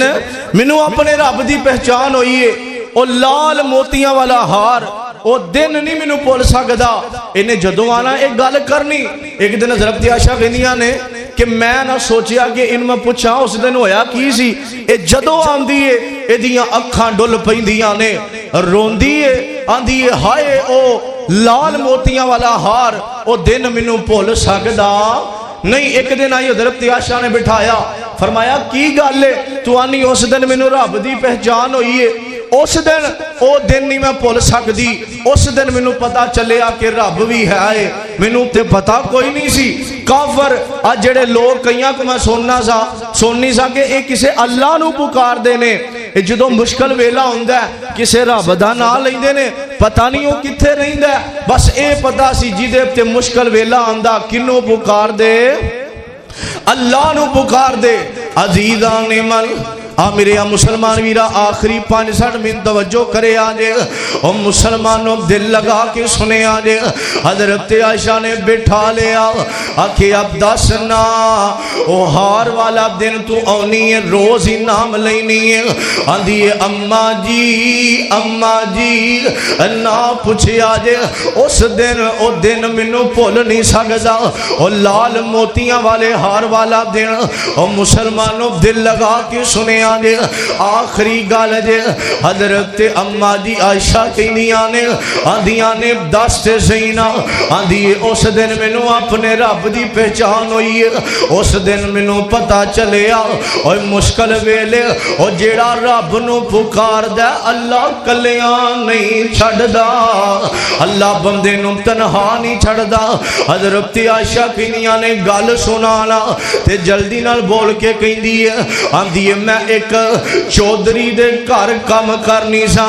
منو اپنے رب دی پہچان ہوئی ہے۔ او لال موتیاں والا ہار، او دن نہیں منو بھول سکدا۔ انہیں جدو آنا، ایک گل کرنی۔ ایک دن حضرت دی عائشہ غنیہ نے کہ میں نہ سوچیا کہ ان میں پوچھا اس دن ہویا کی سی۔ اے جدو آن دیئے اے دیاں اکھاں ڈل پہن دیاں نے۔ رون دیئے آن دیئے ہائے، او لال موتیاں والا ہار۔ او دن منو بھول سکدا۔ نہیں، ایک دن آئی حضرت تیاشا نے بٹھایا، فرمایا، کی گل ہے؟ تو آنی، اس دن میں رب دی پہچان ہوئی ہے۔ اس دن او دن نہیں میں بھول سکتی اس دن مینوں پتا چلیا کہ رب بھی ہے۔ مینوں تے پتا کوئی نہیں سی۔ کافر، آج جڑے لوگ کئیاں کو میں سننا سا سننی سا کہ اے کسے اللہ نو پکار دینے۔ جدو مشکل ویلا ہوندہ ہے، کسے رب دا نام لیندے نے۔ پتہ نہیں ہوں کتھے رہی دے بس اے پتہ سی جیدے تے مشکل ویلا آندہ کنوں پکار دے؟ اللہ نو پکار دے۔ عزیزان مل آ میرے آ مسلمان ویرا، آخری پانچ سٹھ من توجہ کرے آجے او مسلمانوں دل لگا کے سنے آجے حضرت عائشہ نے بٹھا لیا۔ آکھے، اب دسنا او ہار والا دن تو اونی ہے، روز ہی نام لینی ہے۔ آندھی ہے اممہ جی اممہ جی۔ نا پوچھے آجے اس دن، او دن منو پول نہیں سکتا او لال موتیاں والے ہار والا دن۔ او مسلمانوں دل لگا کے سنے سنیا دے آخری گال جے حضرت امہ دی عائشہ آن دی آنے دست زینہ آن دی اس دن میں نو اپنے رب دی پہچان ہوئی ہے اس دن میں نو پتا چلیا اوہ مشکل ویلے اوہ جیڑا رب نو پکار دے اللہ کلیاں نہیں چھڑ دا اللہ بندے نو تنہا نہیں چھڑ دا حضرت عائشہ کینیاں نے گال سنانا، تے جلدی نال بول کے کہیں دیئے آن دیئے میں ایک چودری دے کار کام کرنی سا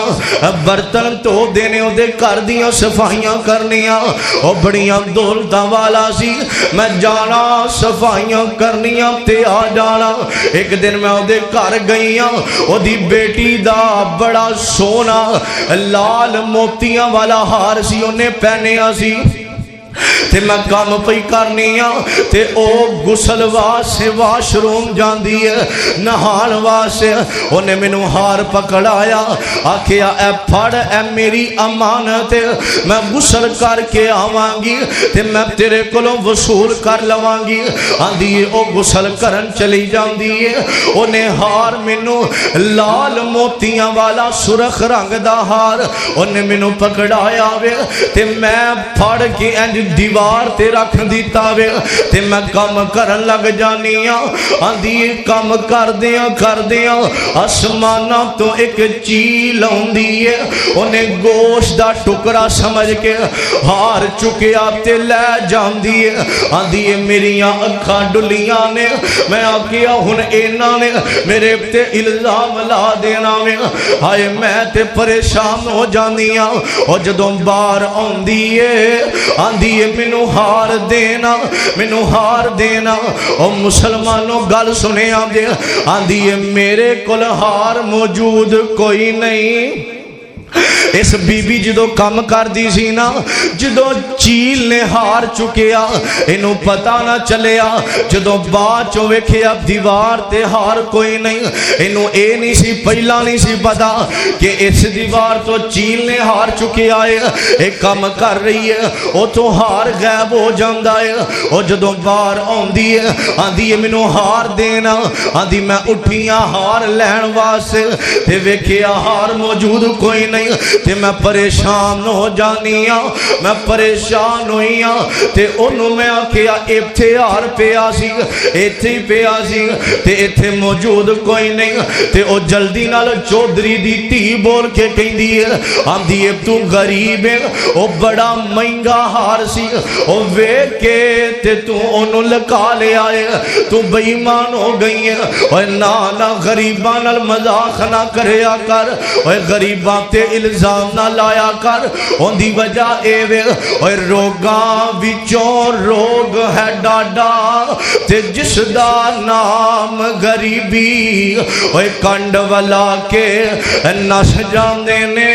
برطن تو دینے او دے کار دیا صفائیاں کرنیاں او بڑیاں دولتاں والا سی میں جانا صفائیاں کرنیاں تے آ جانا ایک دن میں او دے گھر گئیاں او دی بیٹی دا بڑا سونا لال موتیاں والا ہار سی انہیں پہنے پہنیا سی تے میں کام پئی کرنی ہوں تے او گسل واسے واش روم جاندی ہے، نہان واسے انہیں میں نوہار پکڑایا، آکھیا، اے پھڑ، اے میری امانت میں گسل کر کے آواں تے میں تیرے کلوں وصول کر لوانگی۔ آن دیئے او گسل کرن چلی جان دیئے انہیں ہار میں نو لال موتیاں والا سرخ رنگ دا ہار انہیں میں نو پکڑایا وے۔ تے میں پھڑ کے انج دیوار تے رکھ دیتا وے، تے میں کم کرن لگ جانیاں۔ آندھی کم کر دیاں کر دیاں آسمانہ تو ایک چیل ہوندی ہے۔ انہیں گوش دا ٹکڑا سمجھ کے ہار چکے آپ تے لے جاندی ہے۔ آندھی میری اکھاں ڈلیاں نے۔ میں آکیا ہن اینا نے میرے تے الزام لا دینا میں ہائے، میں تے پریشان ہو جانیاں۔ اور جدوں بار آندھی ہے، آندھی آکھیے منو ہار دینا منو ہار دینا۔ او مسلمانوں، گل سنے آدھے آدھی میرے کل ہار موجود کوئی نہیں۔ اس بی بی جدو کم کر دی سی نا، جدو چیل نے ہار چکیا انو پتا نہ چلیا، جدو بعد چو اب دیوار تے ہار کوئی نہیں انو اے نہیں سی، پہلا نہیں سی پتا کہ اس دیوار تو چیل نے ہار چکیا ہے اے کم کر رہی ہے، او تو ہار غیب ہو جاندہ ہے، او جدو باہر آندی ہے آندی ہے منو ہار دینا، آندی میں اٹھیاں ہار لین سے تے ویکھیا ہار موجود کوئی نہیں۔ نہیں تے میں پریشان ہو جانی ہاں میں پریشان ہوئی ہاں۔ تے انہوں میں آکھیا، ایتھے ہار پیا سی، ایتھے پیا سی۔ تے ایتھے موجود کوئی نہیں۔ تے او جلدی نال چودری دی تی بول کے کہندی ہے ہم دی اب تو غریب ہے۔ او بڑا مہنگا ہار سی۔ او وے کے تے تو انہوں لکا لے آئے تو بھئی مان ہو گئی ہے اوے نا غریبان غریباں نال مذاق نہ کریا کر۔ اوے غریباں تے الزام نہ لایا کر۔ ان دی وجہ اے وے اے روگاں وچوں روگ ہے ڈاڈا۔ تے جس دا نام غریبی اے کنڈ والا کے نس جاندے نے۔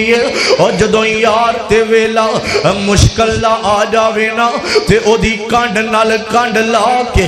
ہے اور جدو یار تے ویلا مشکل آ جاوے نا تے او دی کانڈ نال کانڈ لا کے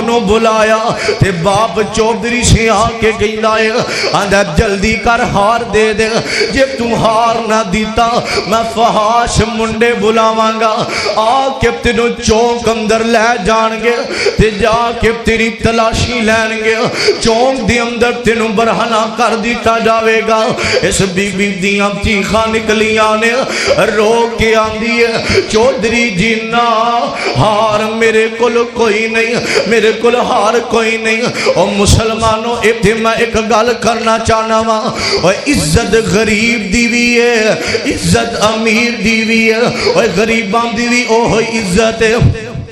نو بلایا تے باپ چودری سے آ کے کہندا ہے، آندا جلدی کر ہار دے دے، جے تو ہار نہ دیتا، میں فہاش منڈے بلاواں گا۔ آ کے تینو چونک اندر لے جانگے تے جا کے تیری تلاشی لینگے چونک دی اندر تینو برہنا کر دیتا جاوے گا۔ اس بی بی دی ہم چیخاں نکلی آنے رو کے آن دیئے چودری جینا ہار میرے کل کوئی نہیں، میرے میرے کل ہار کوئی نہیں۔ او مسلمانوں، ایتھے میں ایک گل کرنا چاہنا وا۔ او عزت غریب دی وی ہے، عزت امیر دی وی ہے۔ او غریباں دی وی او عزت ہے۔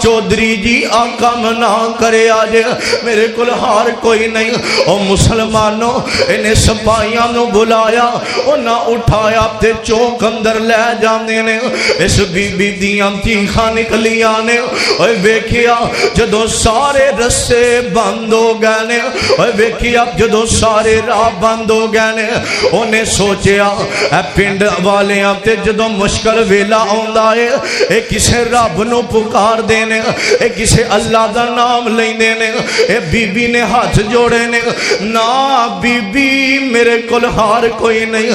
چودری جی آقا منع کرے آجے میرے کل ہار کوئی نہیں۔ او مسلمانوں، انہیں سپائیاں نو بلایا، او نہ اٹھایا تے چوک اندر لے جانے نے۔ اس بی بی دیاں تیخاں نکلیاں نے۔ اوے ویکھیا جدو سارے رسے بند ہو گئے نے۔ اوے ویکھیا جدو سارے راہ بند ہو گئے نے۔ انہیں سوچیا، اے پنڈ والیاں تے جدو مشکل ویلا آندا ہے، اے کسے راب نو پکار دے نے، اے کسے اللہ دا نام لیندے نے، اے بی بی نے ہاتھ جوڑے نے، نا بی بی میرے کول ہار کوئی نہیں،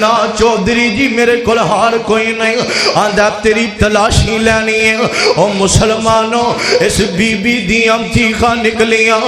نا چودری جی میرے کول ہار کوئی نہیں، آندا تیری تلاشی لینی ہے، او مسلمانوں، اس بی بی دیاں چیخاں نکلیاں،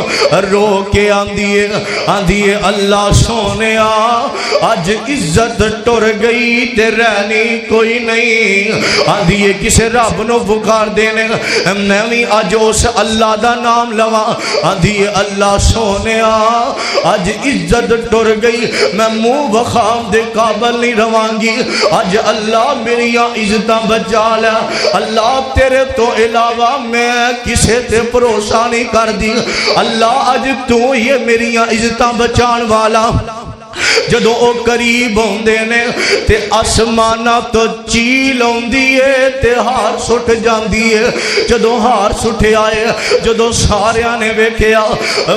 رو کے آندی ہے آندی ہے اللہ سونے آ اج عزت ٹر گئی تے رہنی کوئی نہیں، آندی ہے کسے رب نو پکار دینے میں بھی اج اس اللہ دا نام لوا آدھی اللہ سونے آج عزت ٹر گئی۔ میں مو بخام دے قابل نہیں روانگی آج اللہ میری عزت بچا لیا اللہ تیرے تو علاوہ میں کسے تے بھروسہ نہیں کر دی۔ اللہ آج تو یہ میری عزت بچان والا۔ جدو او قریب ہوندے نے تے آسمانہ تو چیل ہوندی ہے تے ہار سٹ جاندی ہے جدو ہار سٹھے آئے جدو سارے آنے بیکھیا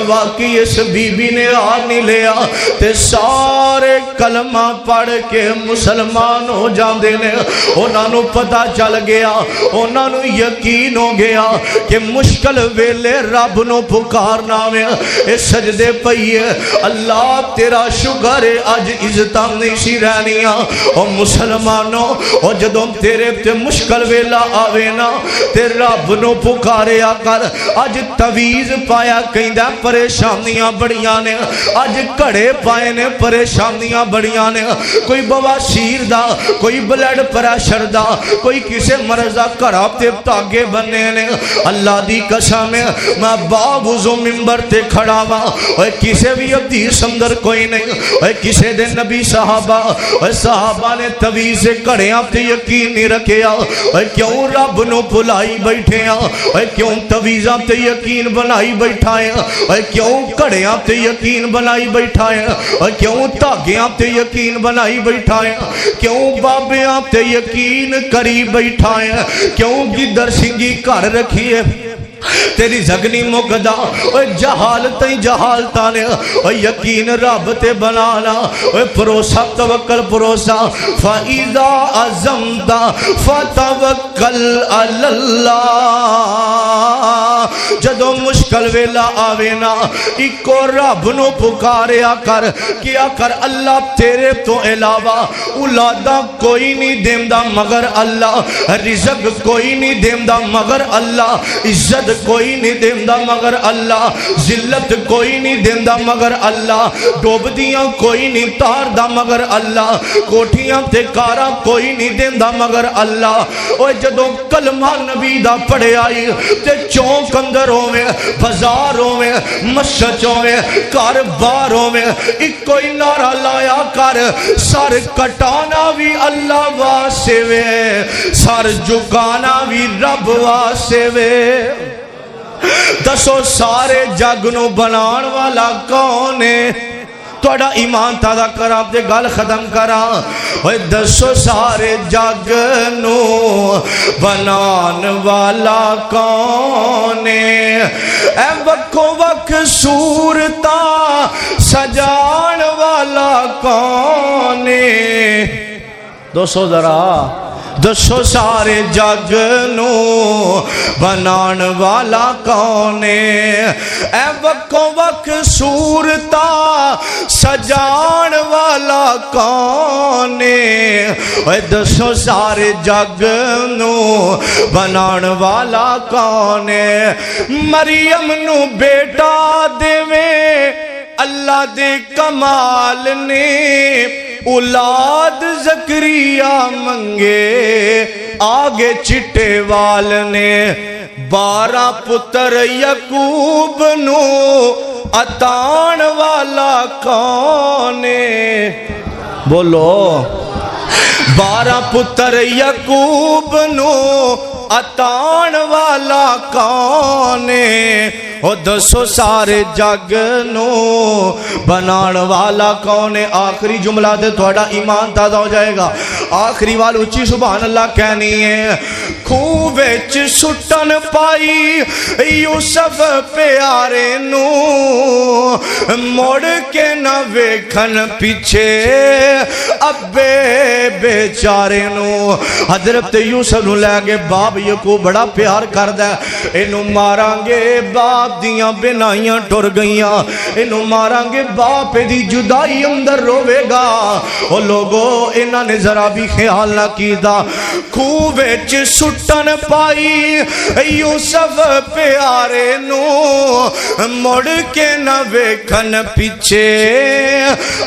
واقعی اس بی بی نے آر نہیں لیا تے سارے کلمہ پڑھ کے مسلمان ہو جاندے نے انہاں نو پتہ چل گیا انہاں نو یقین ہو گیا کہ مشکل ویلے رب نو پکارنا میں اے سجدے پئیے اللہ تیرا شکر ہے اج عزتاں نہیں سی رہنیاں او مسلمانوں او جدوں تیرے تے مشکل ویلا آوے نا، تے رب نو پکاریا کر۔ اج تویز پایا کہندا پریشانیاں بڑیاں نے۔ اج کڑے پائے نے پریشانیاں بڑیاں نے۔ کوئی بواسیر دا، کوئی بلڈ پریشر دا، کوئی کسے مرض دا کڑا تے تاگے بننے نے۔ اللہ دی قسم ہے، میں باوزو ممبر تے کھڑا وا اوے کسے بھی حدیث اندر کوئی نہیں۔ اوے کسے دے نبی صحابہ اوے صحابہ نے تویز کڑیاں تے یقین نہیں رکھیا۔ اوے کیوں رب نو بھلائی بیٹھے ہیں اوے کیوں تویزاں تے یقین بنائی بیٹھا ہے اوے کیوں کڑیاں تے یقین بنائی بیٹھا ہے اوے کیوں تاگیاں تے یقین بنائی بیٹھا ہے کیوں بابیاں تے یقین کری بیٹھا ہے کیوں گدر سنگی کر رکھی ہے تیری زگنی مقدا اوے جہال تئی جہال تانے اوے یقین رب تے بنانا اوے پروسا توکل پروسا فائدہ عظمتا فتوکل اللہ جدو مشکل ویلا آوے نا ایکو رب نو پکاریا کر، کیا کر اللہ تیرے تو علاوہ اولادا کوئی نہیں دیمدا مگر اللہ، رزق کوئی نہیں دیمدا مگر اللہ، عزت کوئی نہیں دیمدا مگر اللہ، ذلت کوئی نہیں دیمدا مگر اللہ۔ ڈوب دیاں کوئی نہیں تاردا مگر اللہ۔ کوٹھیاں تے کارا کوئی نہیں دیمدا مگر اللہ۔ اوے جدوں کلمہ نبی دا پڑھے آئی، تے چونک اندروں میں بازاروں میں مسجدوں میں کاروباروں میں ایک کوئی نعرہ لایا کر، سر کٹانا بھی اللہ واسے وے، سر جھکانا بھی رب واسے وے۔ دسو سارے جگ نو بنان والا کون ہے؟ توڑا ایمان تازہ کرا اپنے گل ختم کرا اوے دسو سارے جگ نو بنان والا کون ہے؟ اے وکو وک صورتا سجان والا کون ہے؟ دوستو ذرا دسو سارے جگ نو بنان والا کونے اے وکو وک صورتا سجان والا کونے اے دسو سارے جگ نو بنان والا کونے مریم نو بیٹا دے اللہ دے کمال نے اولاد زکریہ منگے، آگے چٹے وال نے بارہ پتر یقوب نو، اتان والا کونے بولو، بارہ پتر یقوب نو اتان والا کونے او دسو سارے جگ نو۔ بنان والا کونے آخری جملہ دے تھوڑا ایمان تازہ ہو جائے گا۔ آخری وال اچھی سبحان اللہ کہنی ہے۔ خوبچ سٹن پائی یوسف پیارے نو۔ موڑ کے نہ ویکھن پیچھے ابے بیچارے نو۔ حضرت یوسف نو لے گے باب یکو بڑا پیار کردہ انو مارانگے باپ دیاں بنائیاں ٹر گئیاں۔ انو مارانگے باپ دی جدائی اندر روے گا۔ او لوگو، انہاں نے ذرا بھی خیال نہ کی دا خوبے چ سٹن پائی۔ یوسف پیارے نو مڑ کے نہ ویکھن پیچھے۔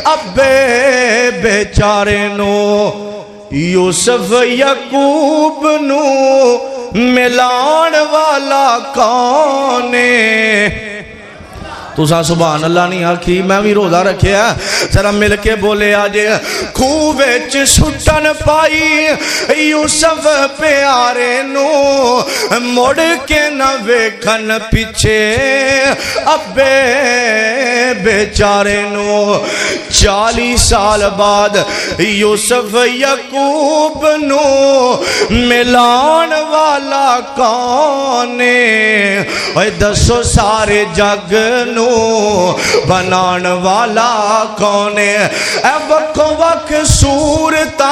ابے بیچارے نو۔ یوسف یقوب نو ملان والا کونے تو سا سبحان اللہ نہیں آکھی، میں بھی روزہ رکھے ہیں ذرا مل کے بولے آجے۔ خوبے چ سٹن پائی یوسف پیارے نو۔ مڑ کے نہ ویکھن پیچھے۔ ابے بیچارے نو۔ چالی سال بعد یوسف یقوب نو۔ ملان والا کونے اے دسو سارے جگ نو۔ بنان والا کونے اے وک وک صورتا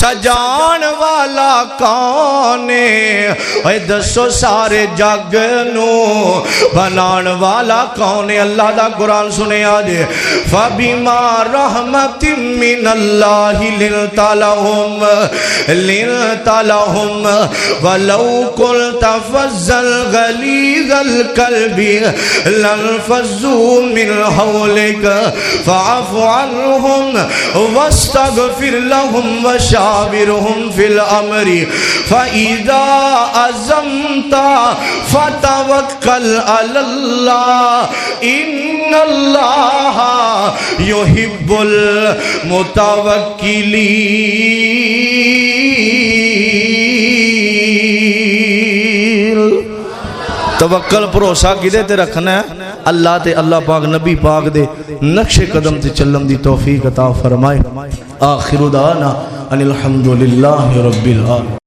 سجان والا کونے اے دسو سارے جگ نو بنان والا کونے اللہ دا قرآن سنے آجے فَبِمَا رَحْمَةٍ مِّنَ اللَّهِ لِلْتَ لَهُمْ لِلْتَ لَهُمْ وَلَوْ قُلْتَ فَزَّ الْغَلِيظَ الْقَلْبِ لَنْفَزُّوا مِنْ حَوْلِكَ فَعَفُ عَنْهُمْ وَاسْتَغْفِرْ لَهُمْ وَشَاوِرْهُمْ فِي الْأَمْرِ فَإِذَا أَزَمْتَ فَتَوَكَّلْ عَلَى اللَّهِ إِنَّ اللَّهَ يُحِبُّ الْمُتَوَكِّلِينَ توکل، بھروسہ کدے تے رکھنا ہے؟ اللہ تے اللہ پاک، نبی پاک دے نقش قدم تے چلن دی توفیق عطا فرمائے۔ آخر دعانا ان الحمدللہ رب العالمین۔